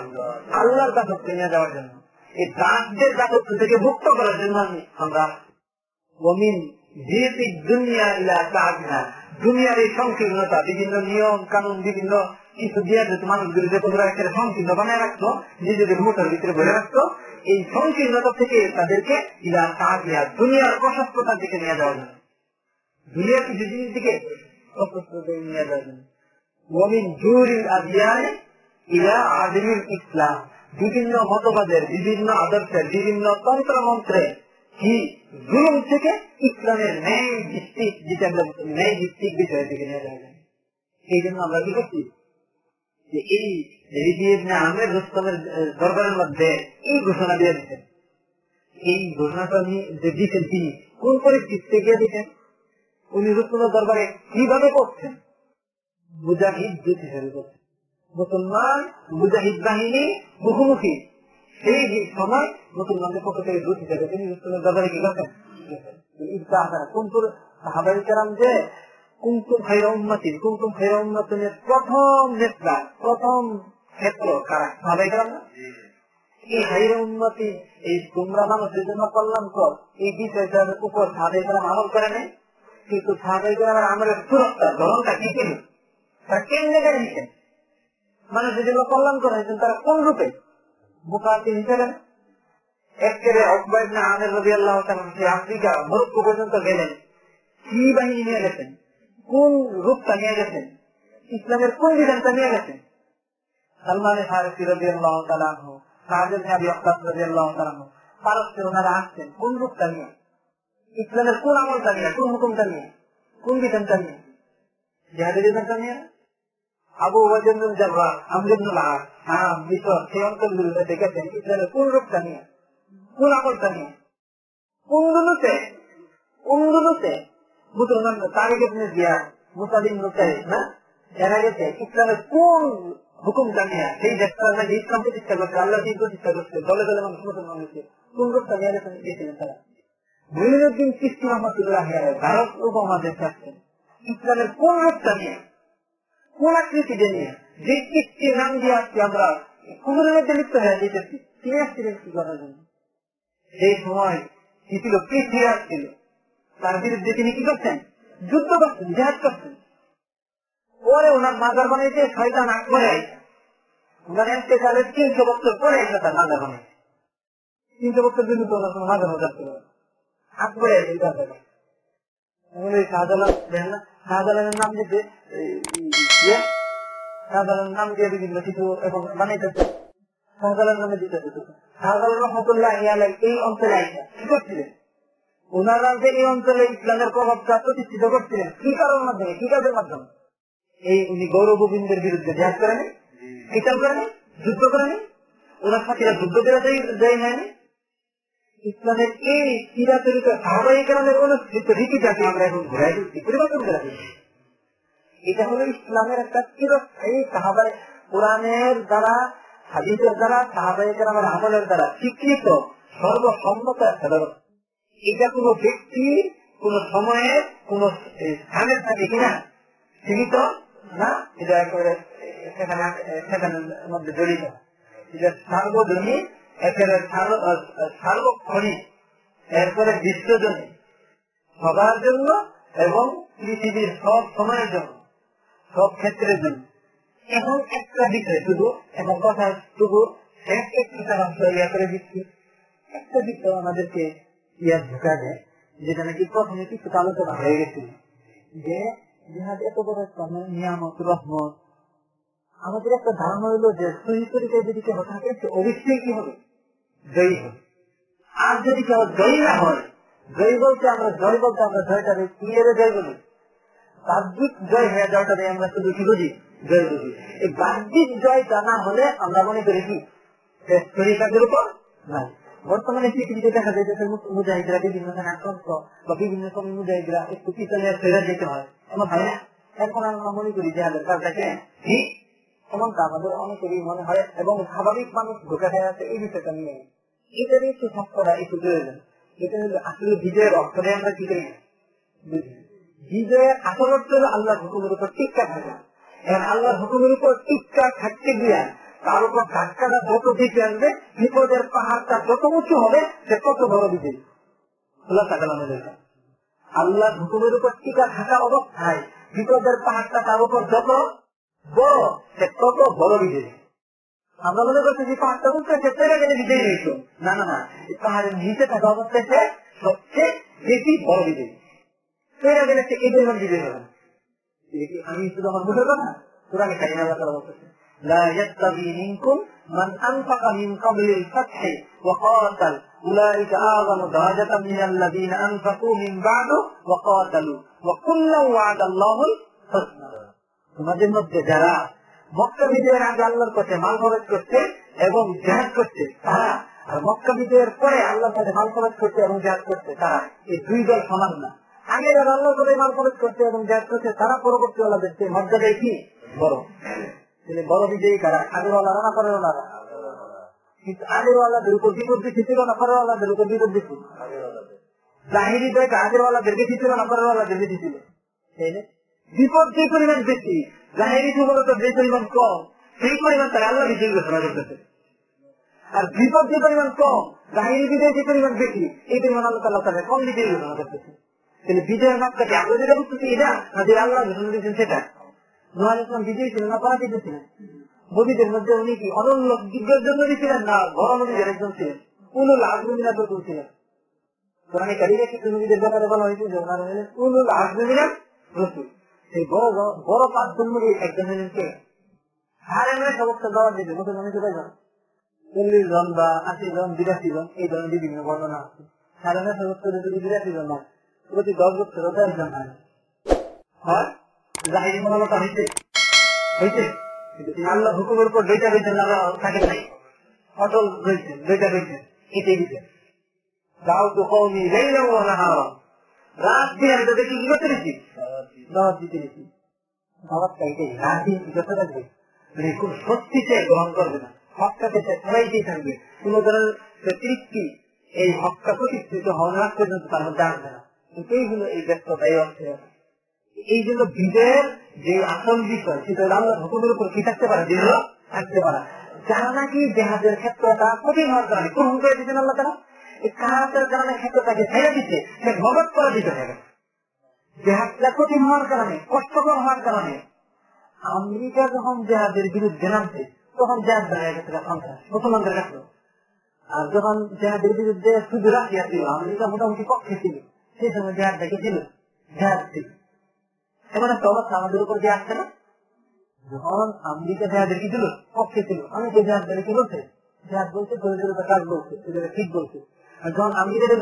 আল্লাহর দাপত্যে নিয়ে যাওয়ার জন্য। এই দাসদের দাপত্য থেকে মুক্ত করার জন্য আমরা ওমিন দুনিয়া ইলা দুনিয়ার এই সংকীর্ণতা, বিভিন্ন নিয়ম, কানুন, বিভিন্ন কিছু দিয়ে যেত মানুষগুলিকে তোমরা একটা সংকীর্ণ বানায় রাখতো নিজেদের মোটার ভিতরে বলে রাখতো এই সংকীর্ণতা থেকে তাদেরকে ইলা কাজিয়া দুনিয়ার অসুস্থতার দিকে নিয়ে যাওয়ার জন্য দুনিয়ার কিছু জিনিস দিকে অসুস্থতা নিয়ে যাওয়ার জন্য ওমিন জুরিল আদিয়ানে ইলা আদিল ইসলাম। বিভিন্ন মতবাদের, বিভিন্ন আদর্শের, বিভিন্ন তন্ত্র মন্ত্রে কি জুলুম থেকে ইসলামের ন্যায় ভিত্তিক যেটা আমরা ন্যায় ভিত্তিক বিষয়ের দিকে নিয়ে যাওয়া যায়। এই জন্য আমরা কি করছি? রুস্তমের দরবারের মধ্যে এই ঘোষণা দিয়ে দিচ্ছেন এই ঘোষণাটা যে দিচ্ছেন তিনি, কোন পরিস্থিতিতে গিয়ে দিচ্ছেন উনি রুস্তমের দরবারে কীভাবে করছেন মুজাহিদ যুদ্ধ করছেন মুসলমান মুজাহিদ বাহিনী মুখোমুখি সেই সময় মুসলমানদের পক্ষ থেকে দূর হিসেবে তিনি মুসলিমের ব্যাপারে কি করতেন সাহাবাই কারাম যে কুমতুম খাইরা উন্নতি কুমতুম খাইরা উন্নতনের প্রথম নেতা প্রথম ক্ষেত্র কারা না? এই হাইরা উন্নতি এই তোমরা মানুষের জন্য কল্যাণ কর এই বিষয়টার উপর আমল করে নেই কিন্তু আমলের সুরক্ষা ধরনটা কি তারা কেন্দ্রে নিচ্ছেন মানুষের জন্য কল্যাণ করা হয়েছেন তারা কোন রূপে হিসেবে একেবারে অকবাইব না? আমের রবি আল্লাহ আফ্রিকা মরক্কো পর্যন্ত গেলেন। কি বাহিনী নিয়ে গেছেন? কোন রূপটা নিয়ে গেছেন ইসলামের কোন বিধানটা নিয়ে গেছেন সালমান ফারসি আসছেন কোন রূপটা নিয়ে ইসলামের কোন আমলটা নিয়ে কোন হুকুমটা নিয়ে কোন বিধানটা নিয়ে আবু দেখেছেন কোন রূপটা নিয়ে কোন আমলটা নিয়ে কোনগুলোতে কোনগুলোতে ভারত উপমহাদেশ আসছেন ইসলামের কোন রূপটা নিয়ে কোন আকৃতিতে নিয়ে যে কৃষ্টির নাম দিয়ে আসছি আমরা কুমুরের মধ্যে লিপ্ত হয়ে যেতেছি তিনি আসছিলেন কি করার জন্য সেই সময় কি ছিল কৃষি আসছিল তার বিরুদ্ধে তিনি কি করছেন? যুদ্ধ করছেন, জেহাদ করছেন। পরে ওনার মাজার বানাইতে শয়তান আগ করে ওনার এতেকালে তিনশো বছর পরে আইসা তার মাজার বানাইছে। তিনশো বছর বিরুদ্ধে ওনার কোনো মাজার মাজার ছিল আগ করে আইসা শাহজালাল দেখেন না। শাহজালালের নাম দিতে শাহজালালের নাম দিয়ে বিভিন্ন কিছু এখন বানাইতেছে। শাহজালাল নামে দিতেছে। শাহজালাল রহমতুল্লাহ এই অঞ্চলে আইসা। কি করছিলেন? ওনারা যে এই অঞ্চলে ইসলামের প্রভাবটা প্রতিষ্ঠিত করছিলেন, কি কারোর মাধ্যমে, কি কাজের মাধ্যমে? এই উনি গৌরব গোবিন্দের বিরুদ্ধে জেহাদ করেনি কিতাব করেনি, যুদ্ধ করেনি, ওনার সাথীরা যুদ্ধ করে দেয় হয়নি ইসলামের এই চিরা চরিত্র সাহাবাই গ্রামের অনুষ্ঠিত রীতিটাকে আমরা এখন ঘুরাই দিচ্ছি পরিবর্তন করে দিচ্ছি এটা হলো ইসলামের একটা চিরস্থায়ী সাহাবাই কোরআনের দ্বারা, হাদিসের দ্বারা সাহাবাই গ্রামের আমলের দ্বারা স্বীকৃত সর্বসম্মত একটা ব্যবস্থা এটা কোন ব্যক্তি, কোন সময়ে, কোন স্থানের থাকে কিনা, সীমিত না, এটা একেবারে মধ্যে জড়িত। এটা সার্বজনীন, একেবারে সার্বক্ষণিক, এরপরে বিশ্বজনে সবার জন্য এবং পৃথিবীর সব সময়ের জন্য, সব ক্ষেত্রের জন্য। এখন একটা বিষয় শুধু এখন কথা শুধু একটা বিষয় আমাদেরকে ইয়ার ঢুকা দেয় যেটা নাকি প্রথমে কিছু আলোচনা হয়ে গেছিল যে জিহাদ এত বড় নিয়ামত রহমত আমাদের একটা ধারণা হইল যে সহি যদি কেউ থাকে, সে অবশ্যই কি হবে? জয়ী হবে। আর যদি কেউ জয়ী না হয়, জয় বলতে আমরা জয় বলতে আমরা জয়টা কি এর জয় বলি? বাহ্যিক জয় হয়ে যাওয়াটা আমরা শুধু কি বুঝি জয় বুঝি এই বাহ্যিক জয়টা না হলে আমরা মনে করি কি? তরিকাদের উপর নাই। বর্তমানে পৃথিবীতে দেখা যায় যে মুজাহিদরা বিভিন্ন স্থানে আক্রান্ত বা বিভিন্ন সময় মুজাহিদরা একটু পিছনে ফেরা যেতে হয়। হয় না এখন আমরা মনে করি যে আমাদের কাজটাকে ঠিক এমনটা আমাদের অনেকেরই মনে হয় এবং স্বাভাবিক মানুষ ঢোকা হয়ে আছে এই বিষয়টা নিয়ে। এটারই একটু করা একটু প্রয়োজন এটা আসলে বিজয়ের অর্থে আমরা কি করি? বিজয়ের আসল অর্থ হলো আল্লাহর হুকুমের উপর টিকা থাকা। এবং আল্লাহর হুকুমের উপর টিকা থাকতে গিয়া তার উপর ধাক্কাটা যত বেশি আসবে, বিপদের পাহাড়টা যত উঁচু হবে, সে কত বড় বিজয়ী। আল্লাহ আল্লাহ হুকুমের উপর টিকা থাকা অবস্থায় বিপদের পাহাড়টা তার উপর যত বড়, সে তত বড় বিজয়ী। আমরা মনে করছি যে পাহাড়টা উঠতে সেটা গেলে বিজয়ী হয়েছিল না না না পাহাড়ের নিচে থাকা অবস্থায় সে সবচেয়ে বেশি বড় বিজয়ী। সেটা গেলে সে এই বিজয়ী হবে। আমি শুধু আমার বুঝে না কোরআনে কারিমা আল্লাহ তাআলা বলতেছে। لا يستوي منكم من أنفق من قبل الفتح وقاتل أولئك أعظم درجة من الذين أنفقوا من بعد وقاتلوا وكلا وعد الله الحسنى তোমাদের মধ্যে যারা মক্কা বিজয়ের আগে আল্লাহর কাছে মাল খরচ করছে এবং জাহাজ করছে তারা আর মক্কা বিজয়ের পরে আল্লাহর কাছে মাল খরচ করছে এবং জাহাজ করছে তারা এই দুই দল সমান না আগে যারা আল্লাহর কাছে মাল খরচ করছে এবং জাহাজ করছে তারা পরবর্তী আল্লাহদের মর্যাদায় কি বড় বড় বিজয়ী কারা আগের ওয়ালারা না পরের ওয়ালারা কিন্তু আগের ওয়ালাদের উপর বেশি ছিল না পরের ওয়ালাদের উপর বিপদ বেশি জাহিরি দেখ আগের ওয়ালাদের বেশি ছিল না পরের ওয়ালাদের বেশি ছিল। বিপদ যে পরিমাণ বেশি, জাহিরি মূলত যে পরিমাণ কম, সেই পরিমাণ তারা আল্লাহ বিজয়ী ঘোষণা করতেছে। আর বিপদ যে পরিমাণ কম, জাহিরি বিজয় যে পরিমাণ বেশি, এই পরিমাণ আল্লাহ তাল্লাহ তাদের কম বিজয়ী ঘোষণা করতেছে। তাহলে বিজয়ের মাত্রাকে আমরা যেটা বুঝতেছি এটা? না যে আল্লাহ ঘোষণা দিয়েছেন সেটা? নোয়াল ইসলাম বিজয়ী ছিলেন না, পরাজিত ছিলেন। নবীদের মধ্যে উনি কি অনন্য জন্য ছিলেন না, বড় একজন ছিলেন? উলুল আজমিনা রসুল। ছিলেন চল্লিশ জন বা আশি জন, বিরাশি জন, এই ধরনের বিভিন্ন বর্ণনা আছে। সাধারণ সমস্ত বিরাশি জন না প্রতি দশ বছর একজন হয়? জাহিরি হয়েছে আল্লাহ হুকুমের উপর রয়েছেন আল্লাহ থাকে নাই। অটল রয়েছেন রয়েছেন দিতে দাও তো কৌমি রাত দিয়ে আমি তাদেরকে কি করতে পেরেছি দাওয়াত দিতে দাওয়াতটা এটাই, রাত দিয়ে কি করতে থাকবে? মানে কোন সত্যিতে গ্রহণ করবে না। হকটাকে সবাইতেই থাকবে। কোন ধরনের তৃপ্তি এই হকটা প্রতিষ্ঠিত হওয়ার পর্যন্ত তার মধ্যে আসবে না। এই ব্যস্ততা এই অর্থে। এই জন্য বিজয়ের যে আসল বিষয়, সেটা আল্লাহ হুকুমের উপর কি থাকতে পারে? দৃঢ় থাকতে পারে। যারা নাকি জেহাদের ক্ষেত্রটা কঠিন হওয়ার কারণে, গ্রহণ করে দিচ্ছেন আল্লাহ তারা এই কাহাতের কারণে ক্ষেত্রটাকে ছেড়ে দিচ্ছে সে মদত করা দিতে হবে। জেহাদটা কঠিন হওয়ার কারণে, কষ্টকর হওয়ার কারণে, আমেরিকা যখন জেহাদের বিরুদ্ধে নামছে, তখন জেহাদ দাঁড়িয়ে গেছে সন্ত্রাস, মুসলমানদের কাছে। আর যখন জেহাদের বিরুদ্ধে শুধু রাশিয়া ছিল, আমেরিকা মোটামুটি পক্ষে ছিল, সেই সময় জেহাদ দেখেছিল জেহাদ ছিল। অবস্থা আমাদের উপর দিয়ে আসছে না? যখন আমেরিকা পক্ষে ছিল। আমি জেহাদ কি বলছে? জেহাদ বলছে দরিদ্রের উপর কাজ বলছে এদের ঠিক বলছে। আর যখন আমেরিকাদের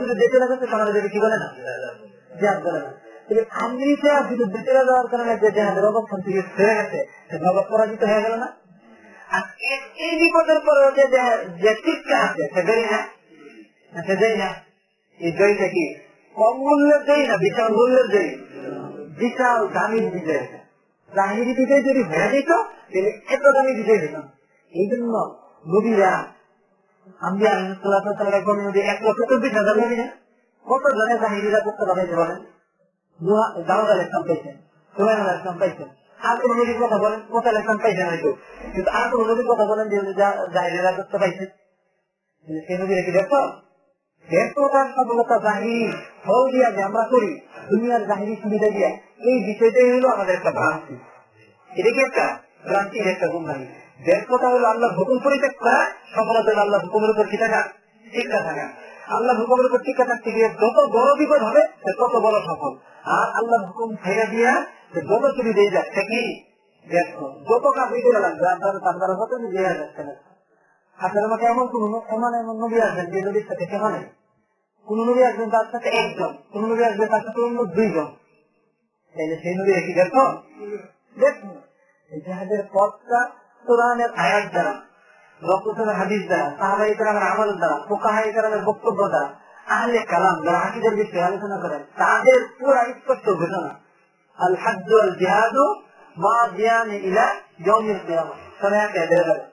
কি বলে না? বলে যাওয়ার কারণে পরাজিত হয়ে গেল না? আর এই বিপদের পরে যে টিকা আছে না? এই না বিশাল মূল্যের দেয়? বিশাল দামি বিজয় জাহিরি বিজয় যদি হয়ে যেত, তাহলে এত দামি বিজয় হইত এই জন্য নবীরা আমি নদী এক লক্ষ চব্বিশ হাজার নবী না, কত জনে জাহিরিরা করতে ইসলাম পাইছেন পাইছেন। আর কোন নদীর কথা বলেন হয়তো। কিন্তু আর কোন নদীর কথা বলেন যে দেখো ব্যর্থতার সফলতা জাহিরি ফল দিয়া যে আমরা করি, দুনিয়ার সুবিধা দিয়া। এই বিষয়টাই হলো আমাদের একটা ভ্রান্তি। একটা? ভ্রান্তির একটা হলো আল্লাহ হুকুম পরিত্যাগ করা, সফলতা হলো আল্লাহ হুকুমের উপর কি থাকা টিকা থাকা। আল্লাহ হুকুমের উপর টিকা থাকতে গিয়ে যত বড় বিপদ হবে তত বড় সফল। আর আল্লাহ হুকুম ছেড়ে দিয়া যত সুবিধা যাচ্ছে কি? ব্যর্থ যত কাজ করে লাগবে আপনার আপনারা যত নিজে যাচ্ছে না আপনার আমাকে এমন কোন এমন এমন নবী আসবেন যে নদীর সাথে সে মানে কোন নবী আসবেন তার সাথে একজন, কোন নবী আসবে তার সাথে অন্য দুইজন। তাইলে সেই নবী কি দেখো দেখুন জাহাজের পথটা কোরআনের আয়াত দ্বারা হাদিস দ্বারা, সাহাবাই কালামের আমল দ্বারা, ফোকাহাই কালামের বক্তব্য দ্বারা, আহলে কালাম যারা হাকিদের বিষয়ে আলোচনা করেন, তাদের স্পষ্ট ঘটনা। আল আল জিহাদ মা জিয়ান ইলা ইয়ৌমিল কিয়ামা। শোনা গেছে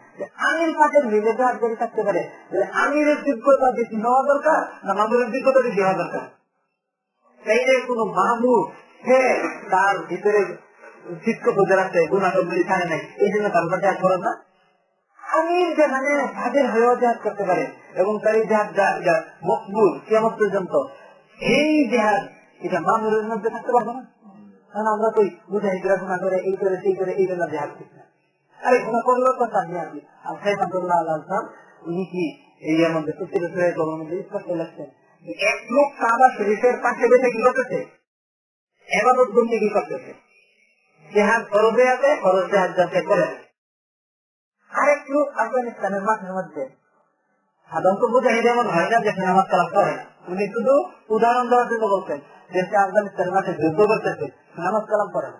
আমির ফাদের হইলে জেহাদ জারি থাকতে পারে? আমিরের যোগ্যতা বেশি নেওয়া দরকার না মামুরের যোগ্যতা বেশি হওয়া দরকার? তাইলে কোন মাহমুদ সে তার ভিতরে খুঁজে রাখছে গুণাগুলি ছাড়ে নাই, এই জন্য তার উপর জেহাদ করেন না। আমির যেখানে হাজির হয়েও করতে পারে এবং তার এই জেহাদ মকবুল কেমন পর্যন্ত জেহাদ এটা মামুরের মধ্যে থাকতে পারব না। কারণ আমরা তো মুজাহিদরা গুণা করে, এই করে, সেই করে, এই জন্য জেহাদ করছি। আরে গুণা করলেও তো, তার আর আব্দুল্লাহ আল্লাহ উনি কি, এই সত্যি বছরের মধ্যে স্পষ্ট লাগছেন এক লোক কাবা শরীফের পাশে বেঁধে কি করতেছে? এবাদত বন্দি কি করতেছে? জেহাদ আছে জেহাদ যাতে করে। আরেক লোক আফগানিস্তানের মাঠের মধ্যে সাধারণত মুজাহিদ এমন হয় না যে নামাজ কালাম করে উনি শুধু উদাহরণ দেওয়ার জন্য বলছেন যে আফগানিস্তানের মাঠে যুদ্ধ করতেছে, নামাজ কালাম করে না।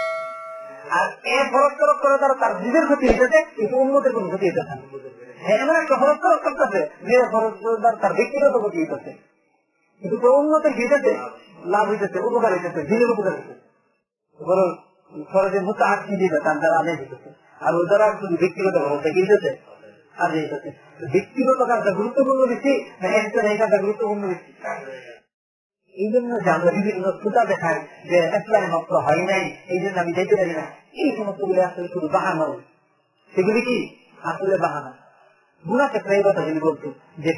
আর এ ফরজ তরফ করে তারা তার নিজের ক্ষতি হইতেছে, কিন্তু উন্মতের কোন ক্ষতি হইতেছে এমন একটা ফরজ তরফ করতেছে যে ফরজ তার ব্যক্তিগত ক্ষতি হইতেছে। কিন্তু উন্মতে হইতেছে? লাভ হইতেছে, উপকার হইতেছে দিনের উপকার হইতেছে। ফরজে মুক্ত আটকে দিবে তার দ্বারা আদায় হইতেছে। আর ওই দ্বারা শুধু ব্যক্তিগত ভরসা কি হইতেছে আদায় হইতেছে। ব্যক্তিগত কাজটা গুরুত্বপূর্ণ বেশি না একজন এই কাজটা গুরুত্বপূর্ণ বেশি এই জন্য যে আমরা বিভিন্ন শ্রোতা দেখাই যে ইসলাম মাত্র হয় নাই, এই জন্য আমি যাইতে পারি না। এই সমস্ত গুলি আসলে শুধু বাহানা। সেগুলি কি? আসলে বাহানা। গুণা ক্ষেত্রে এই কথা বলতো যে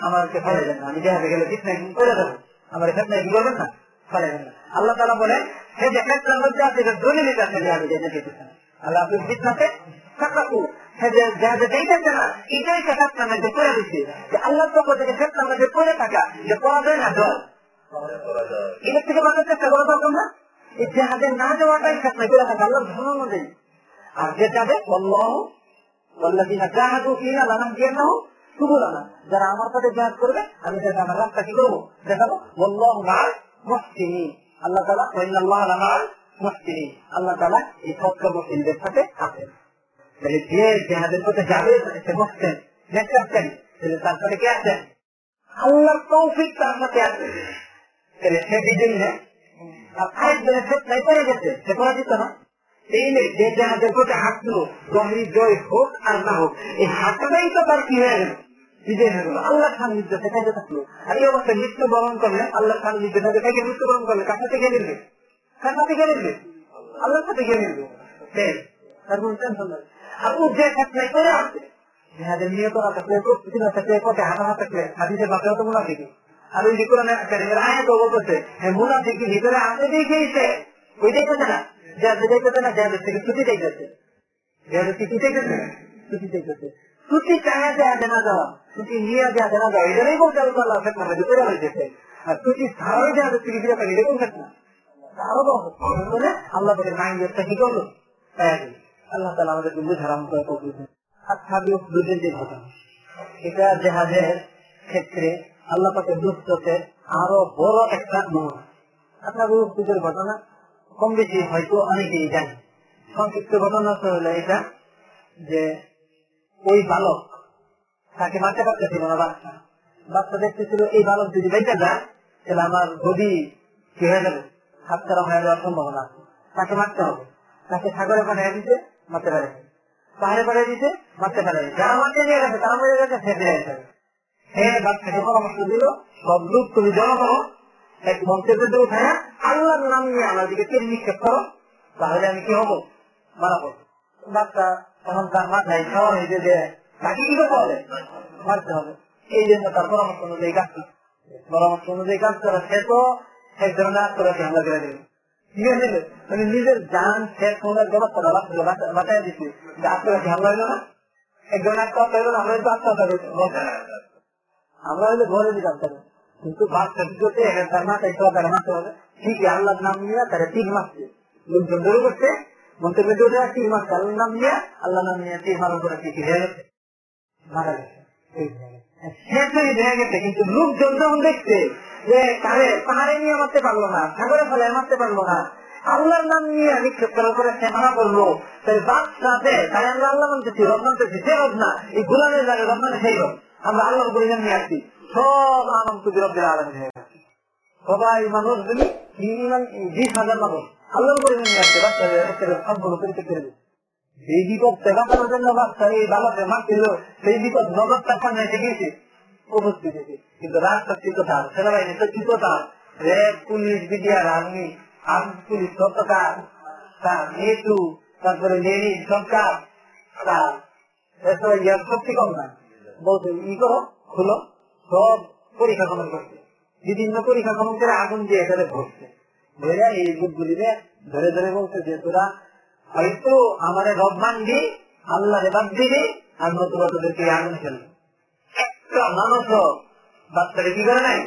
আমাকে আমি গেলে করে দেবো। আমার কি করবেন না? আল্লাহ তালা বলে সে যে ক্ষেত্রের মধ্যে আছে এটা দলিল আছে যে আমি যেতে পেতেছেন আল্লাহ আপনি থাকাকু আল্লাহ পক্ষ থেকে ক্ষেত্রে আমাদের পড়ে থাকা, যে পড়া যায় না এটার থেকে বাঁচার চেষ্টা করা দরকার না। এই জেহাদের না যাওয়াটাই ক্ষেত্রে করে থাকা আল্লাহ ধর্ম অনুযায়ী আর যে যাবে যারা আমার সাথে জেহাদ করবে, আমি সেটা আমার রাস্তা কি করব? দেখাবো। বল্লাহ মস্তিনি আল্লাহ তালা আল্লাহ মস্তিনি আল্লাহ তালা এই সত্য মুসলিমদের সাথে আছেন। তাহলে যে জেহাদের পথে যাবে, সে বসছেন। নেতৃত্বেন তারপরে কে আছেন? আল্লাহর তৌফিক তার সাথে আছে। যে জেহাদের পথে হাঁটলো গহরি জয় হোক আর না হোক এই হাঁটাটাই তো তার কি হয়ে গেল বিজয় হয়ে গেল। আল্লাহ খান নির্দেশ সেখানে থাকল। আর এই অবস্থায় মৃত্যু বরণ করলে আল্লাহ খান থেকে মৃত্যু বরণ করলে কার সাথে গিয়ে মিলবে কার সাথে গিয়ে মিলবে আল্লাহর সাথে গিয়ে মিলবে তার কোন টেনশন নাই। আর ও যে ক্ষেত্রে করে আসছে জেহাদের নিয়ত না থাকলে প্রস্তুতি না থাকলে পথে হাঁটা না থাকলে হাদিসের বাপেও তো মুনা থেকে আর ওই কোরআনে আয়াত বলতেছে। মুনা থেকে ভিতরে আসে দেখেইছে ওই না। যাদের দেখেছে না যাদের থেকে ছুটি দেখেছে যাদের কি দেখেছে ছুটি দেখেছে ছুটি চায়া দেনা ছুটি নিয়ে দেনা বলতে আল্লাহ ফেতনা হয়ে যেতে আর ছুটি আরও আল্লাহ মাইন্ডটা কি করল? আল্লাহ তালা আমাদেরকে বুঝারাম করে পৌঁছেছেন যে ঘটনা। এটা জেহাদের ক্ষেত্রে আল্লাহ পাকে দুঃখতে আরও বড় একটা নমুনা আপনাদের ঘটনা কম বেশি হয়তো অনেকেই জানে সংক্ষিপ্ত ঘটনা হলো এটা যে ওই বালক তাকে মারতে পারতেছিল না বাচ্চা। বাচ্চা দেখতেছিল এই বালক যদি বেঁচে যায়, তাহলে আমার গদি কি হয়ে যাবে? হাত ছাড়া হয়ে যাওয়ার সম্ভাবনা আছে। তাকে মারতে হবে। তাকে সাগরে পাঠিয়ে দিতে মারতে পারে। পাহাড়ে পাঠিয়ে দিতে মারতে পারে। যারা মারতে নিয়ে গেছে, তারা মরে গেছে, সে ফিরে পরামর্শ দিল, সব লোক তুমি জমা করো এক মঞ্চের মধ্যে উঠে আল্লাহর নাম নিয়ে আমার দিকে নিক্ষেপ করো। তাহলে আমি কি হব? মারা বাচ্চা তখন তার মাথায় খাওয়া হয়েছে যে তাকে কি করতে হবে? মারতে হবে। এই জন্য তার পরামর্শ অনুযায়ী কাজ করে। পরামর্শ অনুযায়ী কাজ করে সে তো এক ধরনের আত্মরাশি হামলা করে দেবে মানে নিজের যান শেষ হওয়ার ব্যবস্থাটা বাঁচাই দিচ্ছি আত্মরাশি হামলা হইল না। এক ধরনের আত্মহত্যা হইল না, আমরা আমরা হইলে ঘরে দিতাম তাহলে। কিন্তু বাচ্চা দিতে তার মাথায় সহকারে মারতে হবে। ঠিকই আল্লাহর নাম নিয়ে তারা তিন মাসছে লোকজন ধরে করছে। তিন মাস আল্লাহ নাম নিয়ে আল্লাহ নাম নিয়ে তিন মাস হয়ে গেছে। মারা গেছে। কিন্তু দেখছে যে মারতে পারল সাগরে পারল আল্লাহর নাম নিয়ে নিক্ষেপ করার পরে সে করল, তাই বাদশাতে তাই আমরা আল্লাহ মানতেছি, রব মানতেছি, সে না, এই গুলানের জায়গায় রব মানে সেই আমরা আল্লাহর পরিজন নিয়ে আসছি। সব আনন্দ বিরব্দের আলাদা হয়ে গেছে। সবাই মানুষ যদি বিশ হাজার মানুষ আল্লাহর পরিজন নিয়ে আসছে বাচ্চাদের পরিচয় করে সেই বিপদ সেবাকার জন্য বাচ্চা এই বাবাকে মারছিল সেই বিপদ নগদটা সামনে এসে গিয়েছে। উপস্থিত হয়েছে। কিন্তু রাস্তা চিত্রতার সেনাবাহিনী তো চিত্রতার RAB police, BDR, army army police সরকার তার নেটু তারপরে নেনি সরকার, তার শক্তি কম না। বলছে ই করো খুলো, সব পরীক্ষা খনন করছে। বিভিন্ন পরীক্ষা খনন করে আগুন দিয়ে এখানে ধরছে ধরে এই লোকগুলিরে ধরে ধরে বলছে যে তোরা হয়তো আমার রব মানবি আল্লাহ বাদ দিবি, আর নতুবা তোদেরকে আগুন ফেলবে। একটা মানুষ বাচ্চারা কি করে নাই?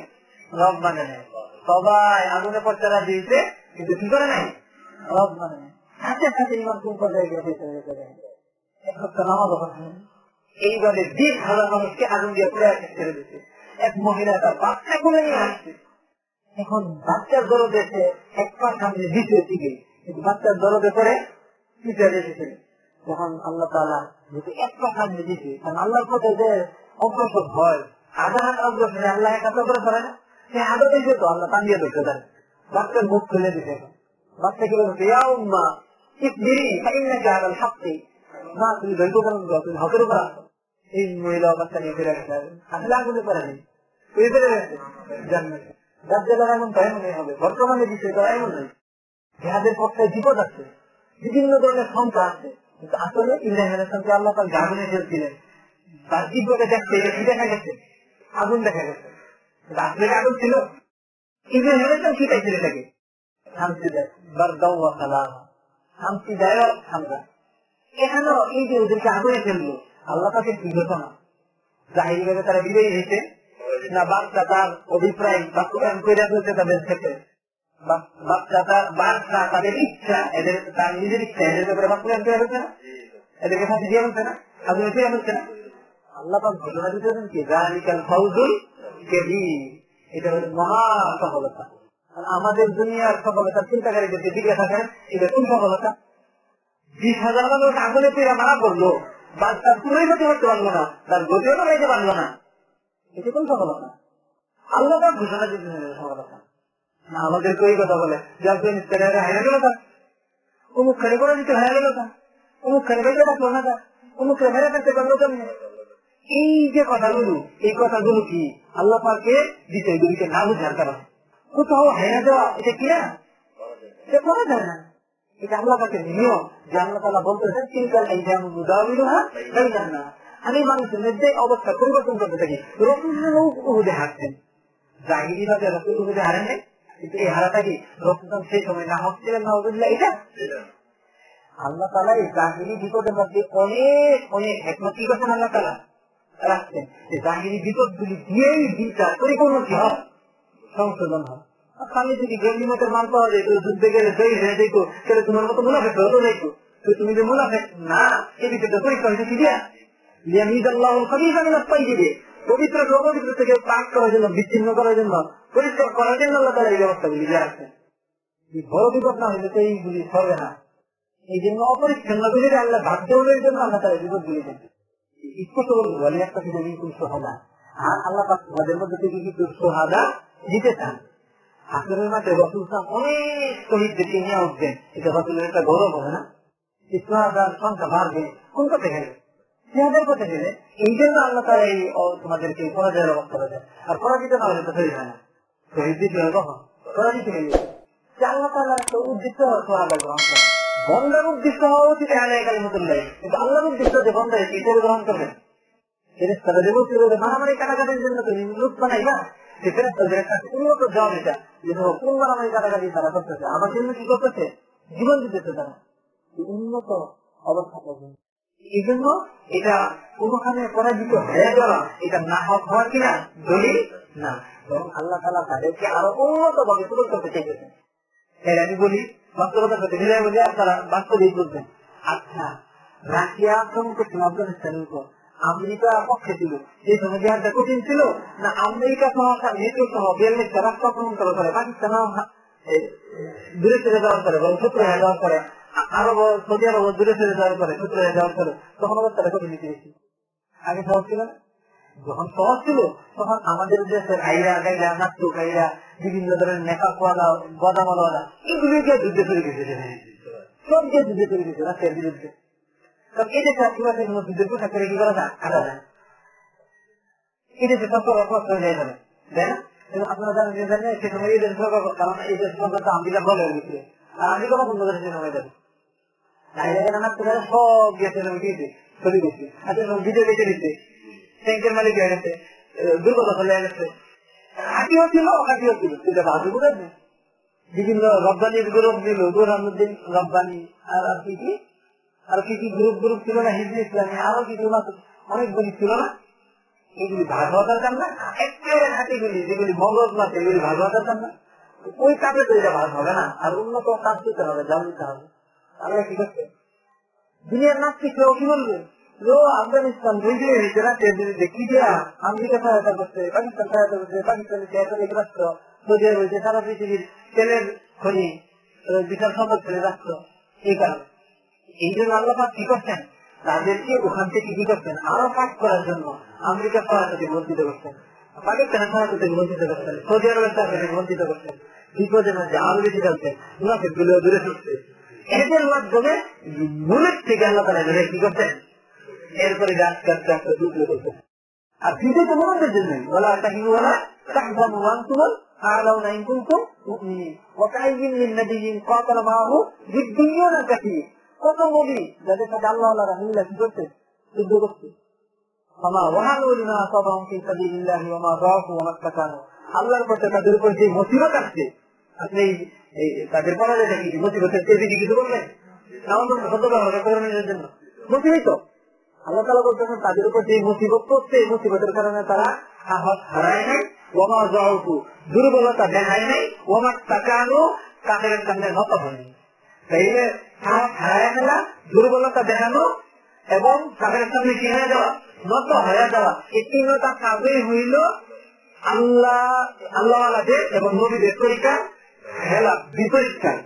রব মানে নেই। সবাই আগুনে রাজি দিয়েছে, কিন্তু কি করে নাই? রব মানে নেই। সাথে সাথে ইমান কোন পর্যায়ে এক সপ্তাহ নামাজ এইভাবে বিশ হাজার মানুষকে আগুন দিয়ে পুরো ছেড়ে দিচ্ছে এক মহিলা তার বাচ্চা কোলে নিয়ে আসছে। এখন বাচ্চার দরদে সে এক পা সামনে দ্বিতীয় দিকে। বাচ্চার দরদে করে পিছিয়ে এসেছে যখন আল্লাহ তালা যদি এক পা সামনে দিছে কারণ আল্লাহর পথে যে অগ্রসর হয় হাত অগ্রসরে আল্লাহ এক অগ্রসর হয় না? সে হাতে দিয়েছে তো আল্লাহ দিয়ে ধরতে পারে। বাচ্চার মুখ খুলে দিছে বাচ্চা কি বলছে? ইয়া উম্মা, ইসবিরি, ফাইন্নাকা আলাল হাক্কি। না, তুমি ধৈর্য করেন তুমি হকের উপর আসো। এই মহিলা নিয়ে ফিরে গেছে। আসলে আগুনে পড়ে নেই তুই ফিরে গেছে এমন তাই মনে হবে। বর্তমানে বিষয় করা এমন যাদের পক্ষে বিপদ আছে। বিভিন্ন ধরনের সংখ্যা আছে। কিন্তু আসলে ইন্ডিয়ানকে আল্লাহ তার আগুনে ফেলছিলেন। তার দিব্যকে দেখতে কি দেখা গেছে? আগুন দেখা গেছে। আসলে আগুন ছিল ইন্ডিয়ান হেরেছেন কি চাইছিল এটাকে? শান্তি দেয়। বারদাও শান্তিদায়ক ঠান্ডা এখানেও এই যে ওদেরকে আগুনে ফেলল আল্লাহ তাকে হতো না জাহিরি ভাবে তারা বিজয়ী হয়েছে না, বাচ্চা তার অভিপ্রায় বাস্তবায়ন করে ফেলছে তাদের ক্ষেত্রে। বাচ্চা তার বাচ্চা, তাদের ইচ্ছা, এদের তার নিজের ইচ্ছা, এদের ব্যাপারে বাস্তবায়ন করে ফেলছে না? এদেরকে ফাঁসি দিয়ে ফেলছে না? আগুনে ফিরে ফেলছে না? আল্লাহ পাক ঘটনা দিতেছেন কি রানিকাল ফৌজুল কেবি এটা হচ্ছে মহা সফলতা। আমাদের দুনিয়ার সফলতা চিন্তাকারীদেরকে দিকে থাকেন এটা কোন সফলতা? বিশ হাজার মানুষ আগুনে পেরা মারা করল তার পুরোই গতি করতে পারল না, তার গতিও তো রেখে পারল না। এটি কোন সফলতা আল্লাহ তার ঘোষণা দিতে সফলতা। না আমাদেরকে ওই কথা বলে, যে আপনি গেল তা অমুক খেলে করে দিতে হারা গেল তা অমুক খেলে না তা। অমুক খেলে ফেলতে পারল কেমনি? এই যে কথাগুলো, এই কথাগুলো কি আল্লাহ পাকে দিতে এগুলিকে না বুঝার কারণ? কোথাও হাইরা দেওয়া, এটা কি না? সে করা যায় না। এটা আল্লাহ পাকে নিয়ম, যে আল্লাহ তালা এই যেমন না আমি মানুষের মধ্যে অবস্থা পরিবর্তন করতে থাকি। হারছেন জাহিরি ভাবে উহুদে হারেন কিন্তু এই হারাটা কি সেই সময় না হচ্ছিলেন না এটা? আল্লাহ তালা এই জাহিরি বিপদের মধ্যে অনেক অনেক একমত। কি করছেন আল্লাহ তালা রাখছেন। যে জাহিরি বিপদ গুলি দিয়েই বিচার পরিপূর্ণ কি হয়? সংশোধন হয়। খালি যদি গেমনিমতের মাল পাওয়া যায় যুদ্ধে গেলে জয়ী হয়ে দেখো তাহলে তোমার মতো মুনাফেক হতো দেখো তো তুমি যে মুনাফেক, না এ বিষয়টা পরীক্ষা হয়েছে কি দিয়া? লিয়ামিদ আল্লাহ মিনাত পাইবে পবিত্র থেকে পাক করার জন্য, বিচ্ছিন্ন করার জন্য, পরিষ্কার করার জন্য আল্লাহ এই দিয়ে রাখছেন। বড় বিপদ না হলে তো এইগুলি সরবে না। এই জন্য অপরিচ্ছন্ন গুলি আল্লাহ ভাগ্য জন্য আল্লাহ তারা বিপদ গুলি দেন। একটা কিন্তু সোহাদা। আল্লাহ তোমাদের মধ্যে থেকে দিতে চান। হাসরের মাঠে রসুল সাহ অনেক শহীদদেরকে নিয়ে উঠবেন এটা রসুলের একটা গৌরব হবে না? সোহাদার সংখ্যা বাড়বে। কোন কথা গেলে? জিহাদের পথে গেলে? এই জন্য আল্লাহ তারা এই তোমাদেরকে পরাজয়ের অবস্থা হয়ে যায় আর পরাজিত না হলে তো তৈরি হয় না। হয় কখন? পরাজিত হয়ে আল্লাহ তালার একটা উদ্দেশ্য গ্রহণ করা বন্ধার উদ্দেশ্য হওয়া উচিত আলাই কালিমতুল্লাহ কিন্তু আল্লাহর উদ্দেশ্য যে বন্ধ এটা গ্রহণ করবেন। ফেরেস্তারা যে বলছিল মারামারি কাটাকাটির জন্য তো লুট বানাই না একটা উন্নত জব এটা যে কোন মারামারি কাটাকাটি তারা করতেছে জন্য কি করতেছে জীবন দিতেছে তারা উন্নত অবস্থা পর্যন্ত এই জন্য এটা পরাজিত হয়ে এটা না কিনা না এবং আল্লাহ তালা তাদেরকে আরও উন্নত ভাবে তুলে করতে চেয়েছেন এর আমি বলি বাস্তবতার সাথে মিলাই বলি আপনারা বাস্তবেই বুঝবেন আচ্ছা রাশিয়া আক্রমণ করছিল আফগানিস্তানের উপর আমেরিকা পক্ষে ছিল। এই সময় বিহারটা কঠিন ছিল। না, আমেরিকা সহ নেটো সহ বিয়াল্লিশ রাষ্ট্র আক্রমণ করার পরে, পাকিস্তান দূরে চলে যাওয়ার পরে, বরং সূত্র হয়ে যাওয়ার পরে, আরব সৌদি আরব দূরে চলে যাওয়ার পরে সূত্র হয়ে যাওয়ার পরে, তখন অবস্থাটা কঠিন বেশি আগে সহজ ছিল যখন সহজ ছিল, তখন আমাদের দেশের আইরা, গাইরা নাট্টু গাইরা, বিভিন্ন ধরনের নেকা কোয়ালা গদামালা এগুলি গিয়ে যুদ্ধে চলে গেছে সব গিয়ে যুদ্ধে চলে গেছে রাশিয়ার বিরুদ্ধে। কারণ দেশে আশীর্বাদের মধ্যে যুদ্ধের পোশাক করে কি করা যায় আনা যায় এই দেশে অপরাধ হয়ে যাবে তাই না আপনারা জানেন যে জানেন সে আর কি আর কি কি গ্রুপ গ্রুপ ছিল না, হিন্দু ইসলামী আরও কিছু অনেকগুলি ছিল না। এগুলি ভাগ হওয়া দরকার না, একেবারে হাতিগুলি যেগুলি মগজ না সেগুলি ভাগ হওয়া দরকার না ওই কাজে তো এটা ভাগ হবে না, আর উন্নত কাজ করতে হবে জান দিতে হবে। আল্লাহ কি করছে দুনিয়ার নাস্তিক কি বলবে? আফগানিস্তান বুঝে না দেখি দিয়া আমেরিকা সহায়তা করছে, পাকিস্তান সহায়তা করছে, পাকিস্তানের সহায়তা রাষ্ট্র, সৌদি আরব সারা পৃথিবীর তেলের খনি বিশাল সম্পদ এই কারণে। এই জন্য আল্লাহ কি করছেন? তাদেরকে ওখান থেকে কি করছেন? আরও কাজ করার জন্য আমেরিকা সহায়তাকে বঞ্চিত করছেন। পাকিস্তানের সহায়তাকে বঞ্চিত করছেন। সৌদি আরবের সহায়তাকে বঞ্চিত করছেন। বিপদের মধ্যে আরও বেশি গুলো দূরে ছুটছে এদের মাধ্যমে থেকে আল্লাহ তালা কি করছেন? এরপরে গাছ কাটতে আস্তে আর ফিতে তো জন্য বলা তাহিনু বলা তাহজানু ওয়ান্তুমান আলাউনা ইন কুনতুম মুমিনিন। ওয়া কাইয়িন মিন নাবিয়্যিন কাতালা মাআহু বিদ্দুনিয়ানা কাসীর কত যাদের সাথে আল্লাহ আল্লাহ মিল্লা কি করতে যুদ্ধ মাস্তাকানু আল্লাহর পথে তাদের উপর যে মুসিবত আসছে, আপনি তাদের মুসিবতের কিছু জন্য। মুসিবত? আল্লাহ তালা বলতেছেন, তাদের উপর যে মুসিবত করছে এই মুসিবতের কারণে তারা সাহস হারায় নাই। ওমা জহু দুর্বলতা দেখায় নাই। ওমার তাকানো কাদের সামনে নত হয়নি তাইলে হারায় ফেলা, দুর্বলতা দেখানো এবং তাদের সামনে কি হয়ে যাওয়া নত হয়ে যাওয়া। এই তিনটা কাজই হইল আল্লাহ আল্লাহ আলাদের এবং নবীদের তরিকা খেলা বিপরীত। কাজ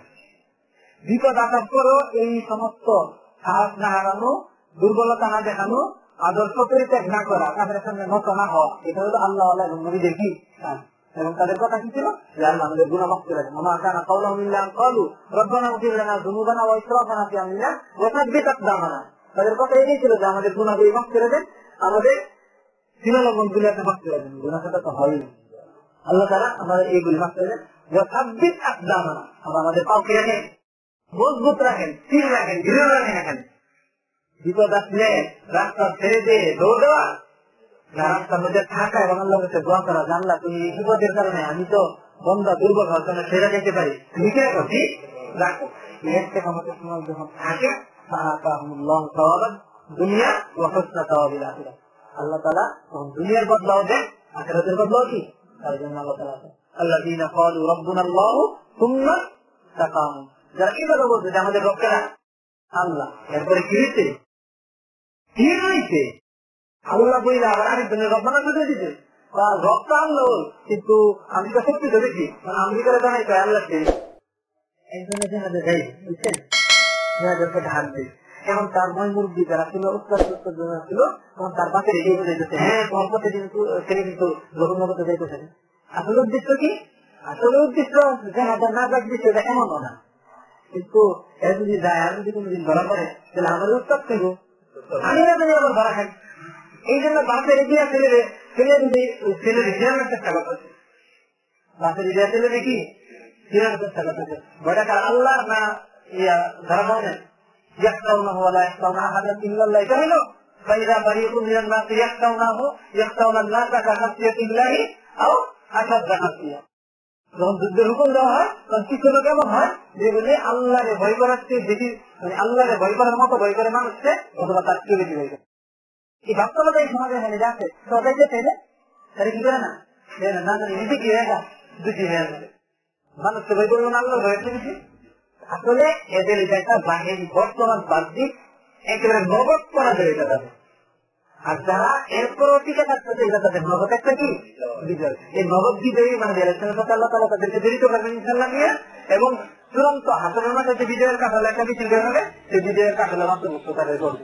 বিপদ আঘাত করো এই সমস্ত সাহস না হারানো, দুর্বলতা না দেখানো, আদর্শ পরিত্যাগ না করা, তাদের সামনে নত না হওয়া, এটা হলো আল্লাহ আল্লাহ এবং নবীদের কি এবং তাদের কথা কি ছিল? যে আল্লাহ আমাদের গুণা মাফ করে দেন। আমা কানা কাউলা মিল্লাহ কালু রব্বানা উঠিল না দুনুবানা ওয়া ইসরাফানা ফি আমরিনা ওয়া সাব্বিত আকদামানা। তাদের কথা এই ছিল যে আমাদের গুনাহগুলি মাফ করে দেন, আমাদের আপনি মাফ করে দেন। গুনাহ সেটা তো হয় আল্লাহ তারা আমাদের এইগুলি মাফ করে দেন। ওয়া সাব্বিত আবার আমাদের পাওকে রাখেন? মজবুত রাখেন, স্থির রাখেন, দৃঢ় রাখেন বিপদ আসলে রাস্তা ছেড়ে দিয়ে দৌড় দেওয়া রাস্তার মধ্যে থাকা এবং আল্লাহ কাছে দোয়া করা জানলা তুমি বিপদের কারণে আমি তো বন্ধা দুর্বল হওয়ার জন্য ছেড়ে যেতে পারি লিখে রাখো ঠিক রাখো এর থেকে আমাদের সময় যখন থাকে দুনিয়া আল্লাহ কি তার জন্য আল্লাহ কি কথা বলছে আমাদের আল্লাহ এরপরে কি কি হয়েছে আল্লাহ বইলে আবার আরেকজনের রব্বানা করে দিতে বা রক্ত আনলো কিন্তু আমেরিকা সত্যি তো দেখি আমেরিকার জানাই তো আল্লাহ একজনের জাহাজে যাই বুঝছেন? দিই এখন তার যারা ছিল ছিল, তখন তার বলে যেতে হ্যাঁ কিন্তু ছেলে কিন্তু মতো যাইতেছে। আসলে উদ্দেশ্য কি? আসলে উদ্দেশ্য, জাহাজের না যাক বিষয়টা এমনও না কিন্তু এর যদি যায়, আর যদি কোনোদিন ধরা পড়ে, তাহলে আমাদের উত্তর থাকব আমি না তুমি আবার ধরা খাই। এই জন্য বাপের এগিয়ে ছেলে ছেলে যদি ছেলে রিজার্ভের চেষ্টা করতেছে বাপের এগিয়ে ছেলে দেখি রিজার্ভের চেষ্টা করতেছে বড়টা আল্লাহ না ইয়া ধরা পাবেন يخشونه ولا يخشون احدا الا الله جهل فاذا فريق من الناس يخشونه يخشون الناس كخشيه الله او اشد خشيه যখন যুদ্ধের হুকুম দেওয়া হয় তখন কিছু লোক এমন হয় যেগুলি আল্লাহরে ভয় করার চেয়ে বেশি মানে আল্লাহরে ভয় করার মতো ভয় করে মানুষকে অথবা তার চেয়ে বেশি ভয় করে এই বাস্তবতা এই যাচ্ছে পেলে কি করে না না এটা তাদের তাদের কি এই তাদেরকে জড়িত করবেন ইনশাল্লাহ নিয়ে এবং চূড়ান্ত হাসনের মাঠে বিজয়ের কাঠাল একটা হবে সেই বিজয়ের কাঠালের অন্তর্ভুক্ত তারা করবে